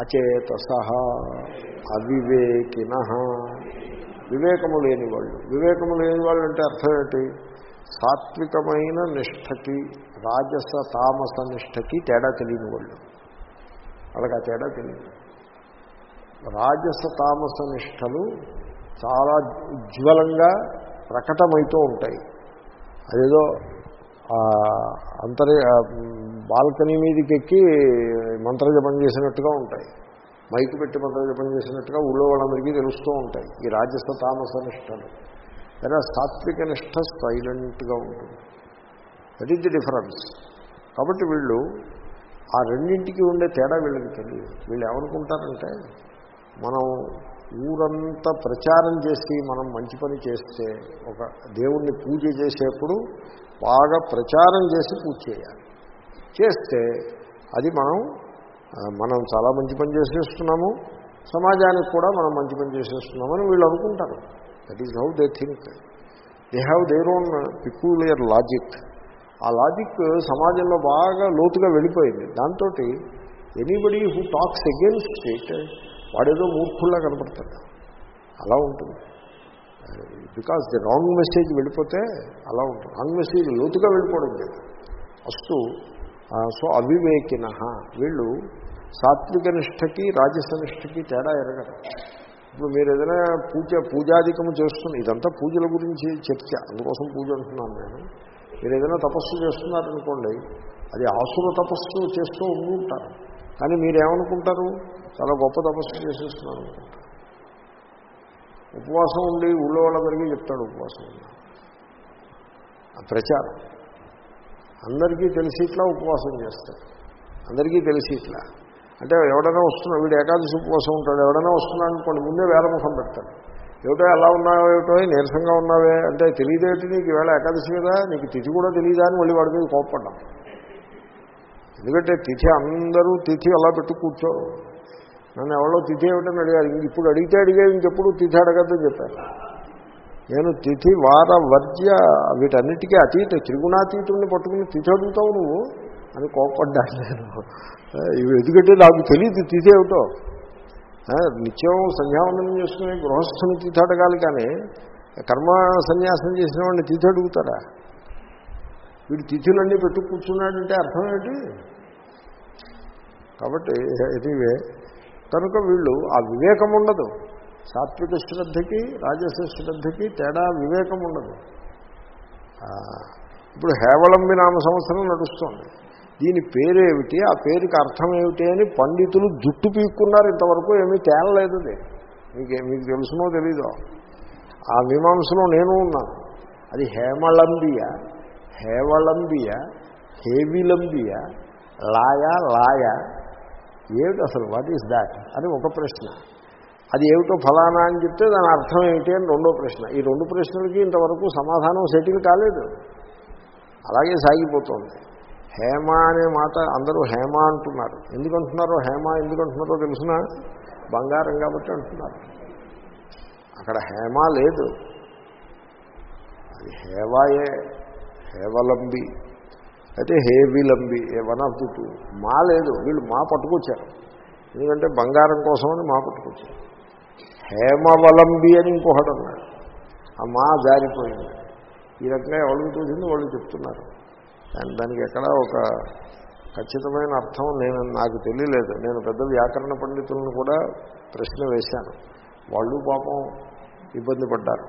అచేతస అవివేకిన. వివేకము లేని వాళ్ళు. వివేకము లేని వాళ్ళు అంటే అర్థం ఏంటి? సాత్వికమైన నిష్టకి రాజస తామస నిష్టకి తేడా తెలియని వాళ్ళు. వాళ్ళకి ఆ తేడా తెలియదు. రాజస తామస నిష్టలు చాలా ఉజ్వలంగా ప్రకటమవుతూ ఉంటాయి. అదేదో అంతరి బాల్కనీ మీదకి ఎక్కి మంత్రజపం చేసినట్టుగా ఉంటాయి. మైకు పెట్టి మంత్రజపం చేసినట్టుగా ఊళ్ళో వాళ్ళందరికీ తెలుస్తూ ఉంటాయి. ఈ రాజస్థ తామస నిష్టలు. లేదా సాత్విక నిష్ట సైలెంట్గా ఉంటుంది. దట్ ఈస్ ది డిఫరెన్స్ కాబట్టి వీళ్ళు ఆ రెండింటికి ఉండే తేడా వీళ్ళకి తెలియదు. వీళ్ళు ఏమనుకుంటారంటే మనం ఊరంతా ప్రచారం చేసి మనం మంచి పని చేస్తే ఒక దేవుణ్ణి పూజ చేసేప్పుడు బాగా ప్రచారం చేసి పూజ చేయాలి. చేస్తే అది మనం మనం చాలా మంచి పని చేసేస్తున్నాము సమాజానికి కూడా మనం మంచి పని చేసేస్తున్నామని వీళ్ళు అనుకుంటారు. That is how they think they have their own peculiar logic ఆ లాజిక్ సమాజంలో బాగా లోతుగా వెళ్ళిపోయింది. దాంతో anybody who talks against it వాడేదో మూర్ఖుల్లా కనపడతాడు. అలా ఉంటుంది. బికాస్ ది రాంగ్ మెసేజ్ వెళ్ళిపోతే అలా ఉంటుంది. రాంగ్ మెసేజ్ లోతుగా వెళ్ళిపోవడం లేదు. అస్తు సో అవివేకిన వీళ్ళు సాత్విక నిష్టకి రాజసనిష్టకి తేడా ఎరగరు. ఇప్పుడు మీరు ఏదైనా పూజ పూజాధికము చేస్తున్న ఇదంతా పూజల గురించి చర్చ. అందుకోసం పూజ అంటున్నాను నేను. మీరు ఏదైనా తపస్సు చేస్తున్నారనుకోండి అది ఆసుర తపస్సు చేస్తూ ఉంటారు కానీ మీరేమనుకుంటారు? చాలా గొప్ప తపస్సు చేసేస్తున్నారు ఉపవాసం ఉండి ఊళ్ళో వాళ్ళందరికీ చెప్తాడు ఉపవాసం ఆ ప్రచారం. అందరికీ తెలిసి ఇట్లా ఉపవాసం చేస్తాడు అందరికీ తెలిసి ఇట్లా. అంటే ఎవడైనా వస్తున్నా వీడు ఏకాదశి ఉపవాసం ఉంటాడు ఎవడైనా వస్తున్నాడు అనుకోండి ముందే వేలముఖం పెడతాడు. ఏమిటో ఎలా ఉన్నావు ఏమిటో నీరసంగా ఉన్నావే అంటే తెలియదేటి నీకు? ఈవేళ ఏకాదశి కదా నీకు తిథి కూడా తెలియదా అని మళ్ళీ వాడి మీద కోప్పడ్డాం ఎందుకంటే తిథి అందరూ తిథి అలా పెట్టు కూర్చోరు నన్ను ఎవరో తిథి ఏమిటని అడిగారు. ఇంక ఇప్పుడు అడిగితే అడిగే ఇంకెప్పుడు తిథి అడగద్దని చెప్పారు. నేను తిథి వార వర్జ్య వీటన్నిటికీ అతీత త్రిగుణాతీతుడిని పట్టుకుని తిథి అడుగుతావు నువ్వు? అని కోపడ్డాను నేను. ఇవి ఎందుకంటే నాకు తెలియదు తిథి ఏమిటో. నిత్యం సంధ్యావందనం చేసుకుని గృహస్థుని తిథి అడగాలి కానీ కర్మ సన్యాసం చేసిన వాడిని తిథి అడుగుతారా? వీడు తిథులన్నీ పెట్టు కూర్చున్నాడంటే అర్థం ఏంటి? కాబట్టి ఎనీవే కనుక వీళ్ళు ఆ వివేకం ఉండదు. సాత్విక శ్రద్ధకి రాజస శ్రద్ధకి తేడా వివేకం ఉండదు. ఇప్పుడు హేవలంబి నామ సంవత్సరం నడుస్తుంది. దీని పేరేమిటి? ఆ పేరుకి అర్థం ఏమిటి అని పండితులు జుట్టు పీక్కున్నారు ఇంతవరకు ఏమీ తేలలేదు అది. మీకు మీకు తెలుసునో తెలీదో. ఆ మీమాంసలో నేను ఉన్నాను. అది హేమలంబియ హేవలంబియ హేవిలంబియ లాయ లాయ. ఏమిటి అసలు? వాట్ ఈస్ దాట్ అని ఒక ప్రశ్న. అది ఏమిటో ఫలానా అని చెప్తే దాని అర్థం ఏమిటి అని రెండో ప్రశ్న. ఈ రెండు ప్రశ్నలకి ఇంతవరకు సమాధానం సెటిల్ కాలేదు. అలాగే సాగిపోతుంది. హేమ అనే మాట అందరూ హేమ అంటున్నారు. ఎందుకంటున్నారో హేమ ఎందుకంటున్నారో తెలుసిన? బంగారం కాబట్టి అంటున్నారు. అక్కడ హేమ లేదు. అది హేవాయే హేవలంబి. అయితే హేవిలంబి ఏ వన్ ఆఫ్ ది టూ. మా లేదు వీళ్ళు మా పట్టుకొచ్చారు. ఎందుకంటే బంగారం కోసమని మా పట్టుకొచ్చారు. హేమవలంబి అని ఇంకొకటి అన్నాడు. ఆ మా జారిపోయింది. ఈ రకంగా ఎవరికి చూసింది వాళ్ళు చెప్తున్నారు. దాని దానికి ఎక్కడ ఒక ఖచ్చితమైన అర్థం నేను నాకు తెలియలేదు. నేను పెద్ద వ్యాకరణ పండితులను కూడా ప్రశ్న వేశాను. వాళ్ళు పాపం ఇబ్బంది పడ్డారు.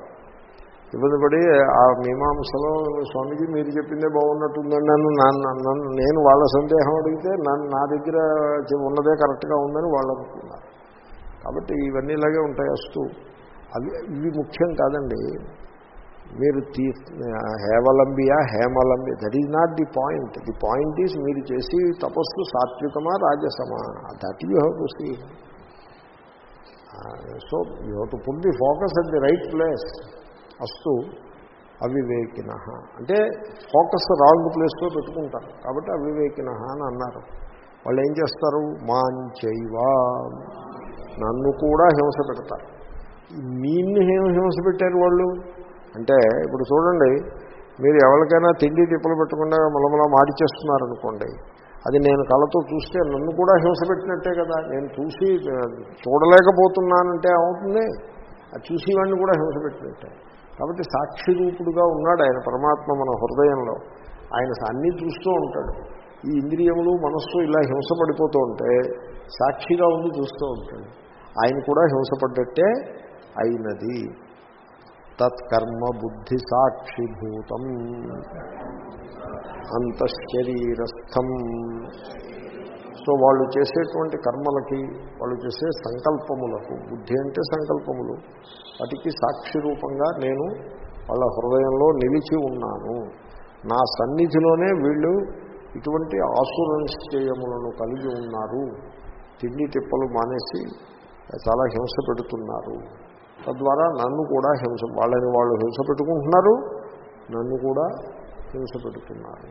ఇబ్బంది పడి ఆ మీమాంసలో స్వామీజీ మీరు చెప్పిందే బాగున్నట్టుందని నన్ను నన్ను నన్ను నేను వాళ్ళ సందేహం అడిగితే నన్ను నా దగ్గర ఉన్నదే కరెక్ట్గా ఉందని వాళ్ళు అనుకున్నారు. కాబట్టి ఇవన్నీ ఇలాగే ఉంటాయి వస్తూ అవి ఇవి ముఖ్యం కాదండి. మీరు తీ హేవలంబియా Hemalambi that is not the point the point is మీరు చేసి తపస్సు సాత్వికమా రాజసమా? That you have to see so you have to put the focus at the right place అస్తు అవివేకిన. అంటే ఫోకస్ రాంగ్ ప్లేస్లో పెట్టుకుంటారు. కాబట్టి అవివేకిన అని అన్నారు. వాళ్ళు ఏం చేస్తారు? మాంచైవా నన్ను కూడా హింస పెడతారు. మీన్ని హింస పెట్టారు వాళ్ళు? అంటే ఇప్పుడు చూడండి మీరు ఎవరికైనా తిండి తిప్పలు పెట్టకుండా మలమల మాడిచేస్తున్నారనుకోండి అది నేను కళ్ళతో చూస్తే నన్ను కూడా హింస పెట్టినట్టే కదా. నేను చూసి చూడలేకపోతున్నానంటే అవుతుంది అది చూసేవాడిని కూడా హింస పెట్టినట్టే. కాబట్టి సాక్షి రూపుడుగా ఉన్నాడు ఆయన పరమాత్మ మన హృదయంలో. ఆయన అన్నీ చూస్తూ ఉంటాడు. ఈ ఇంద్రియములు మనస్సు ఇలా హింసపడిపోతూ ఉంటే సాక్షిగా ఉండి చూస్తూ ఉంటాడు. ఆయన కూడా హింసపడ్డట్టే అయినది. తత్కర్మ బుద్ధి సాక్షిభూతం అంతఃశరీరస్థం. సో వాళ్ళు చేసేటువంటి కర్మలకి వాళ్ళు చేసే సంకల్పములకు బుద్ధి అంటే సంకల్పములు వాటికి సాక్షి రూపంగా నేను వాళ్ళ హృదయంలో నిలిచి ఉన్నాను. నా సన్నిధిలోనే వీళ్ళు ఇటువంటి ఆసురనిశ్చయములను కలిగి ఉన్నారు. తిండి తిప్పలు మానేసి చాలా హింస పెడుతున్నారు. తద్వారా నన్ను కూడా హింస వాళ్ళని వాళ్ళు హింస పెట్టుకుంటున్నారు నన్ను కూడా హింస పెడుతున్నారు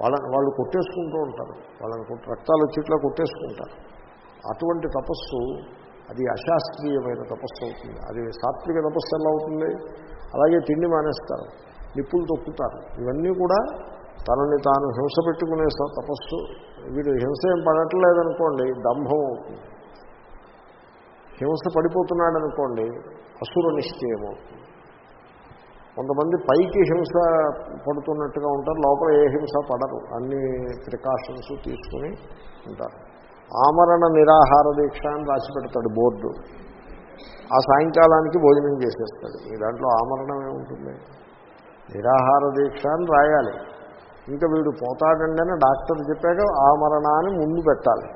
వాళ్ళని వాళ్ళు కొట్టేసుకుంటూ ఉంటారు. వాళ్ళని రక్తాలు వచ్చేట్లా కొట్టేసుకుంటారు. అటువంటి తపస్సు అది అశాస్త్రీయమైన తపస్సు అవుతుంది. అది సాత్విక తపస్సు ఎలా అవుతుంది? అలాగే తిండి మానేస్తారు నిప్పులు తొక్కుతారు. ఇవన్నీ కూడా తనని తాను హింస పెట్టుకునే తపస్సు. వీడు హింస ఏం పడట్లేదనుకోండి దంభం అవుతుంది. హింస పడిపోతున్నాడు అనుకోండి అసుర నిశ్చయం అవుతుంది కొంతమంది పైకి హింస పడుతున్నట్టుగా ఉంటారు లోపల ఏ హింస పడరు అన్ని ప్రికాషన్స్ తీసుకుని ఉంటారు. ఆమరణ నిరాహార దీక్ష అని రాసి పెడతాడు బోర్డు. ఆ సాయంకాలానికి భోజనం చేసేస్తాడు. ఈ దాంట్లో ఆమరణం ఏముంటుంది? నిరాహార దీక్ష అని రాయాలి. ఇంకా వీడు పోతాడండి అని డాక్టర్ చెప్పాక ఆమరణాన్ని ముందు పెట్టాలి.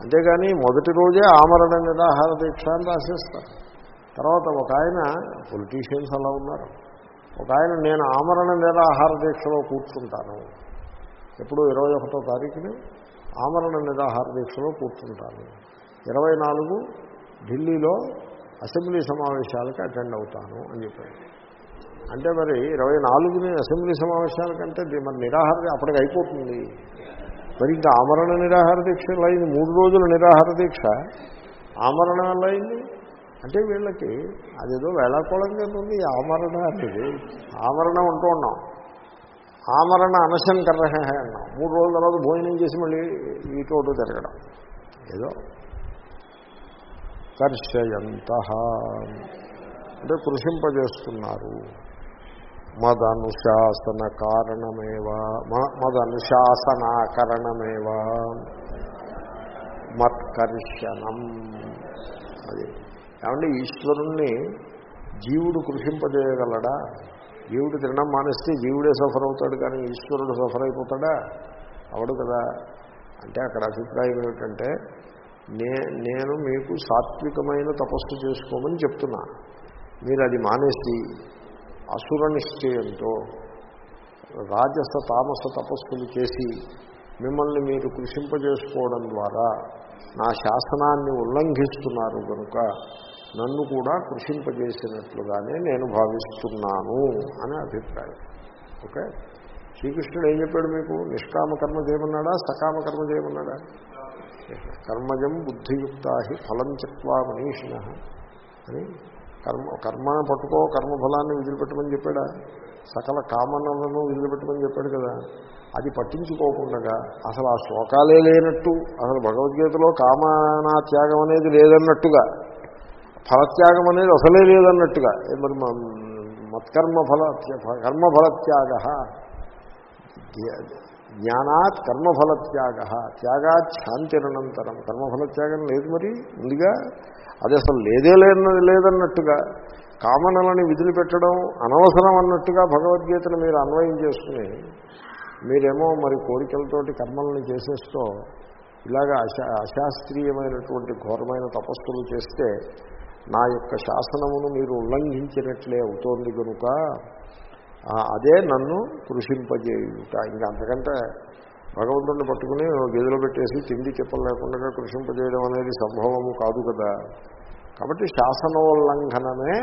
అంతేగాని మొదటి రోజే ఆమరణ నిరాహార దీక్ష అని రాసేస్తారు. తర్వాత ఒక ఆయన పొలిటీషియన్స్ అలా ఉన్నారు. ఒక ఆయన నేను ఆమరణ నిరాహార దీక్షలో కూర్చుంటాను. ఎప్పుడు ఇరవై ఒకటో తారీఖుని ఆమరణ నిరాహార దీక్షలో కూర్చుంటాను. ఇరవై నాలుగు ఢిల్లీలో అసెంబ్లీ సమావేశాలకి అటెండ్ అవుతాను అని చెప్పాడు. అంటే మరి ఇరవై నాలుగుని అసెంబ్లీ సమావేశాల కంటే మరి నిరాహార అప్పటికి అయిపోతుంది. మరి ఇంకా ఆమరణ నిరాహార దీక్ష ఎలా అయింది? మూడు రోజుల నిరాహార దీక్ష. ఆమరణ ఎలా అయింది? అంటే వీళ్ళకి అదేదో వేళాకోళం కింద ఉంది ఆమరణ అనేది. ఆమరణం అంటూ ఉన్నాం. ఆమరణ అనశంకర్రహ అన్నాం. మూడు రోజుల తర్వాత భోజనం చేసి మళ్ళీ ఇటు తిరగడం. ఏదో కర్షయంత. అంటే కృషింపజేస్తున్నారు. మదనుశాసన కారణమేవా మ- మదనుశాసనాకరణమేవా. మత్కర్షణం. అది. ఏమంటే ఈశ్వరుణ్ణి జీవుడు కృషింపజేయగలడా? జీవుడు తినడం మానేస్తే జీవుడే సఫర్ అవుతాడు కానీ ఈశ్వరుడు సఫర్ అయిపోతాడా? అవడు కదా. అంటే అక్కడ అభిప్రాయం ఏమిటంటే నే నేను మీకు సాత్వికమైన తపస్సు చేసుకోమని చెప్తున్నా. మీరు అది మానేసి అసుర నిశ్చయంతో రాజస తామస తపస్సులు చేసి మిమ్మల్ని మీరు కృషింపజేసుకోవడం ద్వారా నా శాసనాన్ని ఉల్లంఘిస్తున్నారు కనుక నన్ను కూడా కృషింపజేసినట్లుగానే నేను భావిస్తున్నాను అనే అభిప్రాయం. ఓకే? శ్రీకృష్ణుడు ఏం చెప్పాడు మీకు? నిష్కామ కర్మ చేయమన్నాడా? సకామ కర్మ చేయమన్నాడా? కర్మజం బుద్ధియుక్త హి ఫలం చెక్వా మనీషిణ అని కర్మ కర్మను పట్టుకో కర్మఫలాన్ని వదిలిపెట్టమని చెప్పాడా? సకల కామనలను వదిలిపెట్టమని చెప్పాడు కదా. అది పట్టించుకోకుండా అసలు ఆ శ్లోకాలే లేనట్టు అసలు భగవద్గీతలో కామనా త్యాగం అనేది లేదన్నట్టుగా ఫలత్యాగం అనేది అసలే లేదన్నట్టుగా మరి మ- మత్కర్మ ఫల కర్మఫలత్యాగ జ్ఞానాత్ కర్మఫల త్యాగ త్యాగాత్ శాంతిరనంతరం. కర్మఫలత్యాగం లేదు మరి ముందుగా అది అసలు లేదే లేదన్నది లేదన్నట్టుగా. కామనలని విధులు పెట్టడం అనవసరం అన్నట్టుగా భగవద్గీతను మీరు అన్వయం చేసుకుని మీరేమో మరి కోరికలతోటి కర్మలను చేసేస్తూ ఇలాగా అశా అశాస్త్రీయమైనటువంటి ఘోరమైన తపస్సులు చేస్తే నా యొక్క శాసనమును మీరు ఉల్లంఘించినట్లే అవుతోంది కనుక అదే నన్ను కృషింపజేయుట. ఇంకా అంతకంటే భగవంతుడిని పట్టుకుని గదిలో పెట్టేసి తిండి చెప్పలు లేకుండా కృషింపజేయడం అనేది సంభవము కాదు కదా. కాబట్టి శాసనోల్లంఘనమే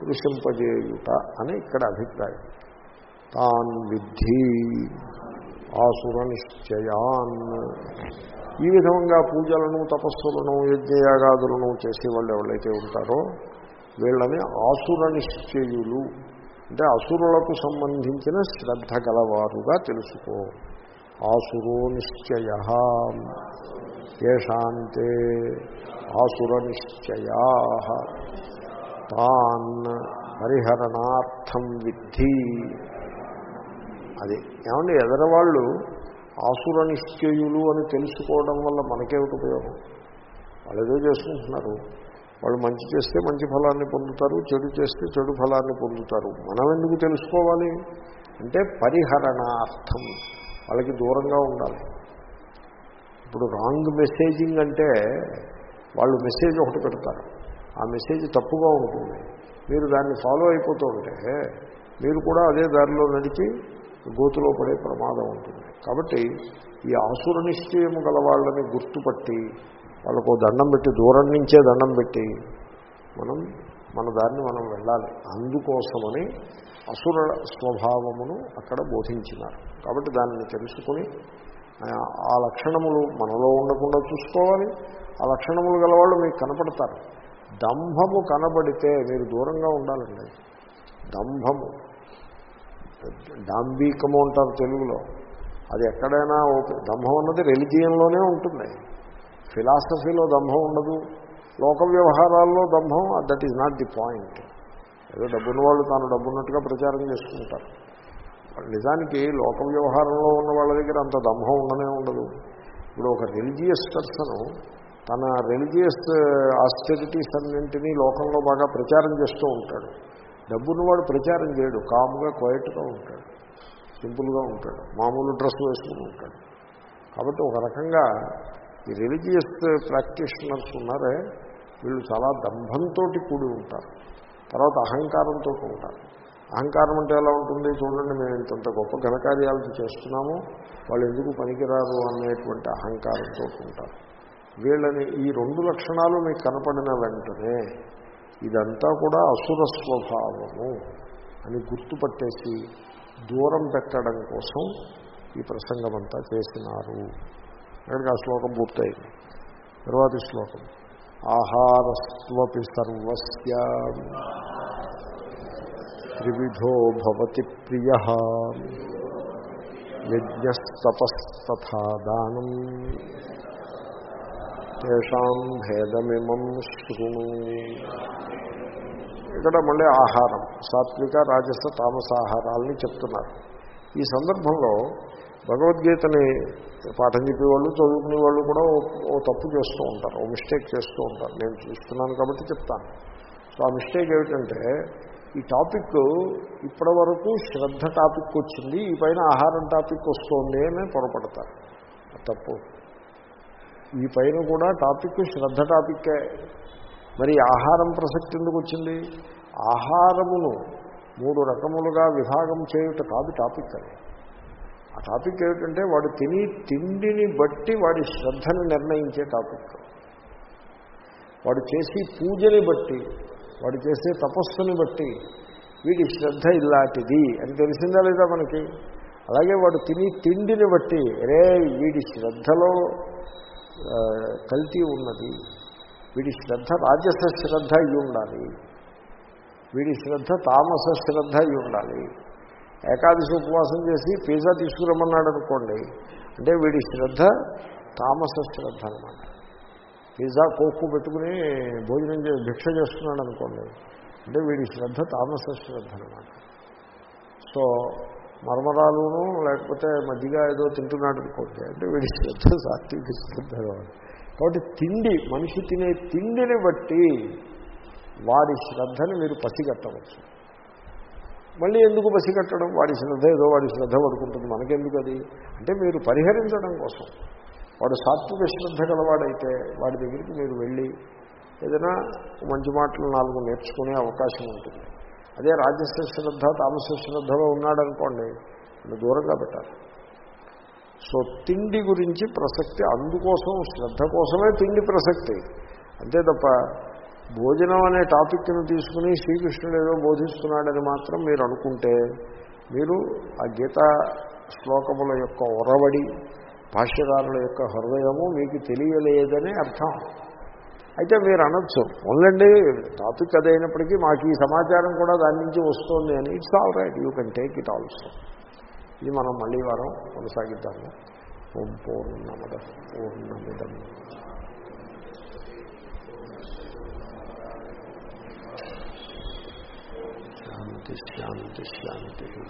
కృషింపజేయుట అని ఇక్కడ అభిప్రాయం. తాన్ విద్ధి ఆసుర నిశ్చయాన్ ఈ విధంగా పూజలను తపస్సులను యజ్ఞయాగాదులను చేసేవాళ్ళు ఎవరైతే ఉంటారో వీళ్ళని ఆసుర నిశ్చయులు అంటే అసురులకు సంబంధించిన శ్రద్ధ గలవారుగా తెలుసుకో. ఆసురో నిశ్చయ. ఏషాంతే ఆసుర నిశ్చయా. తాన్ పరిహరణార్థం విద్ధి. అది ఏమంటే ఎదరవాళ్ళు ఆసుర నిశ్చయులు అని తెలుసుకోవడం వల్ల మనకేమిటి ఉపయోగం? వాళ్ళు ఏదో చేసుకుంటున్నారు. వాళ్ళు మంచి చేస్తే మంచి ఫలాన్ని పొందుతారు చెడు చేస్తే చెడు ఫలాన్ని పొందుతారు. మనం ఎందుకు తెలుసుకోవాలి? అంటే పరిహరణార్థం. వాళ్ళకి దూరంగా ఉండాలి. ఇప్పుడు రాంగ్ మెసేజింగ్ అంటే వాళ్ళు మెసేజ్ ఒకటి పెడతారు. ఆ మెసేజ్ తప్పుగా ఉంటుంది. మీరు దాన్ని ఫాలో అయిపోతూ ఉంటే మీరు కూడా అదే దారిలో నడిచి గోతులో పడే ప్రమాదం ఉంటుంది. కాబట్టి ఈ ఆసుర నిశ్చయం గల వాళ్ళని గుర్తుపట్టి వాళ్ళకు దండం పెట్టి దూరం నుంచే దండం పెట్టి మనం మన దాన్ని మనం వెళ్ళాలి. అందుకోసమని అసుర స్వభావమును అక్కడ బోధించినారు. కాబట్టి దానిని తెలుసుకుని ఆ, లక్షణములు మనలో ఉండకుండా చూసుకోవాలి. ఆ లక్షణములు గలవాళ్ళు మీకు కనపడతారు. దంభము కనబడితే మీరు దూరంగా ఉండాలండి. దంభము. డాంబీకము అంటారు తెలుగులో. అది ఎక్కడైనా దంభం అన్నది రెలిజియన్లోనే ఉంటుంది. ఫిలాసఫీలో దంభం ఉండదు. లోక వ్యవహారాల్లో దంభం that is not the point ఏదో డబ్బున్న వాళ్ళు తాను డబ్బున్నట్టుగా ప్రచారం చేసుకుంటారు. నిజానికి లోక వ్యవహారంలో ఉన్న వాళ్ళ దగ్గర అంత దంభం ఉండనే ఉండదు. ఇప్పుడు ఒక రిలీజియస్ పర్సన్ తన రిలీజియస్ uh, ఆస్టెరిటీస్ అన్నింటినీ లోకంలో బాగా ప్రచారం చేస్తూ ఉంటాడు. డబ్బున్నవాడు ప్రచారం చేయడు కామ్గా క్వైట్గా ఉంటాడు సింపుల్గా ఉంటాడు మామూలు డ్రెస్ వేసుకుని ఉంటాడు. కాబట్టి ఒక రకంగా ఈ రిలీజియస్ ప్రాక్టీషనర్స్ ఉన్నారే వీళ్ళు చాలా దంభంతో కూడి ఉంటారు. తర్వాత అహంకారంతో ఉంటారు. అహంకారం అంటే ఎలా ఉంటుంది? చూడండి మేము ఇంతంత గొప్ప ఘనకార్యాలు చేస్తున్నాము వాళ్ళు ఎందుకు పనికిరారు అనేటువంటి అహంకారంతో ఉంటారు. వీళ్ళని ఈ రెండు లక్షణాలు మీకు కనపడిన వెంటనే ఇదంతా కూడా అసుర స్వభావము అని గుర్తుపట్టేసి దూరం పెట్టడం కోసం ఈ ప్రసంగమంతా చేసినారు. అక్కడికి ఆ శ్లోకం పూర్తయింది? తర్వాతి శ్లోకం. ఆహారస్వపి సర్వస్య. త్రివిధో భవతి ప్రియ. యజ్ఞస్తపస్తథా దానం. తేషాం భేదమిమం శృణు. ఇక్కడ మళ్ళీ ఆహారం. సాత్విక రాజస తామస ఆహారాలని చెప్తున్నారు. ఈ సందర్భంలో భగవద్గీతని పాఠం చెప్పేవాళ్ళు చదువుకునే వాళ్ళు కూడా ఓ తప్పు చేస్తూ ఉంటారు ఓ మిస్టేక్ చేస్తూ ఉంటారు. నేను చూస్తున్నాను కాబట్టి చెప్తాను. సో ఆ మిస్టేక్ ఏమిటంటే ఈ టాపిక్ ఇప్పటి వరకు శ్రద్ధ టాపిక్ వచ్చింది ఈ పైన ఆహారం టాపిక్ వస్తుంది అని పొరపడతారు. తప్పు. ఈ పైన కూడా టాపిక్ శ్రద్ధ టాపిక్కే. మరి ఆహారం ప్రసక్తి ఎందుకు వచ్చింది? ఆహారమును మూడు రకములుగా విభాగం చేయుట కాదు టాపిక్ అనేది ఆ టాపిక్ ఏమిటంటే వాడు తిని తిండిని బట్టి వాడి శ్రద్ధను నిర్ణయించే టాపిక్. వాడు చేసి పూజని బట్టి వాడు చేసే తపస్సుని బట్టి వీడి శ్రద్ధ ఇలాంటిది అని తెలిసిందా లేదా మనకి? అలాగే వాడు తిని తిండిని బట్టి రే వీడి శ్రద్ధలో కల్తీ ఉన్నది. వీడి శ్రద్ధ రాజస శ్రద్ధ అయి ఉండాలి. వీడి శ్రద్ధ తామస శ్రద్ధ అయి ఉండాలి. ఏకాదశి ఉపవాసం చేసి పిజ్జా తీసుకురమ్మన్నాడు అనుకోండి అంటే వీడి శ్రద్ధ తామస శ్రద్ధ అనమాట పిజ్జా కోక్కు పెట్టుకుని భోజనం చే భిక్ష చేస్తున్నాడు అనుకోండి అంటే వీడి శ్రద్ధ తామస శ్రద్ధ అనమాట సో మర్మరాలును లేకపోతే మధ్యగా ఏదో తింటున్నాడు అనుకోండి అంటే వీడి శ్రద్ధ సాత్విక శ్రద్ధ కాబట్టి తిండి మనిషి తినే తిండిని బట్టి వారి శ్రద్ధని మీరు పసిగట్టవచ్చు. మళ్ళీ ఎందుకు పసిగట్టడం వాడి శ్రద్ధ ఏదో వాడి శ్రద్ధ పడుకుంటుంది. మనకెందుకు అది? అంటే మీరు పరిహరించడం కోసం. వాడు సాత్విక శ్రద్ధ గలవాడైతే వాడి దగ్గరికి మీరు వెళ్ళి ఏదైనా మంచి మాటలు నాలుగు నేర్చుకునే అవకాశం ఉంటుంది. అదే రాజస్వ శ్రద్ధ తామస శ్రద్ధలో ఉన్నాడనుకోండి దూరంగా పెట్టాలి. సో తిండి గురించి ప్రసక్తి అందుకోసం శ్రద్ధ కోసమే తిండి ప్రసక్తి. అంతే తప్ప భోజనం అనే టాపిక్ను తీసుకుని శ్రీకృష్ణుడు ఏదో బోధిస్తున్నాడని మాత్రం మీరు అనుకుంటే మీరు ఆ గీత శ్లోకముల యొక్క ఒరవడి భాష్యకారుల యొక్క హృదయము మీకు తెలియలేదని అర్థం. అయితే మీరు అనొచ్చు ఓన్లండి టాపిక్ అదైనప్పటికీ మాకు ఈ సమాచారం కూడా దాని నుంచి వస్తుంది అని. It's all right you can take it also ఇది మనం మళ్ళీ వారం కొనసాగిద్దాము. ఓం పూర్ణమద పూర్ణమిదం. శాంతి శాంతి శాంతి.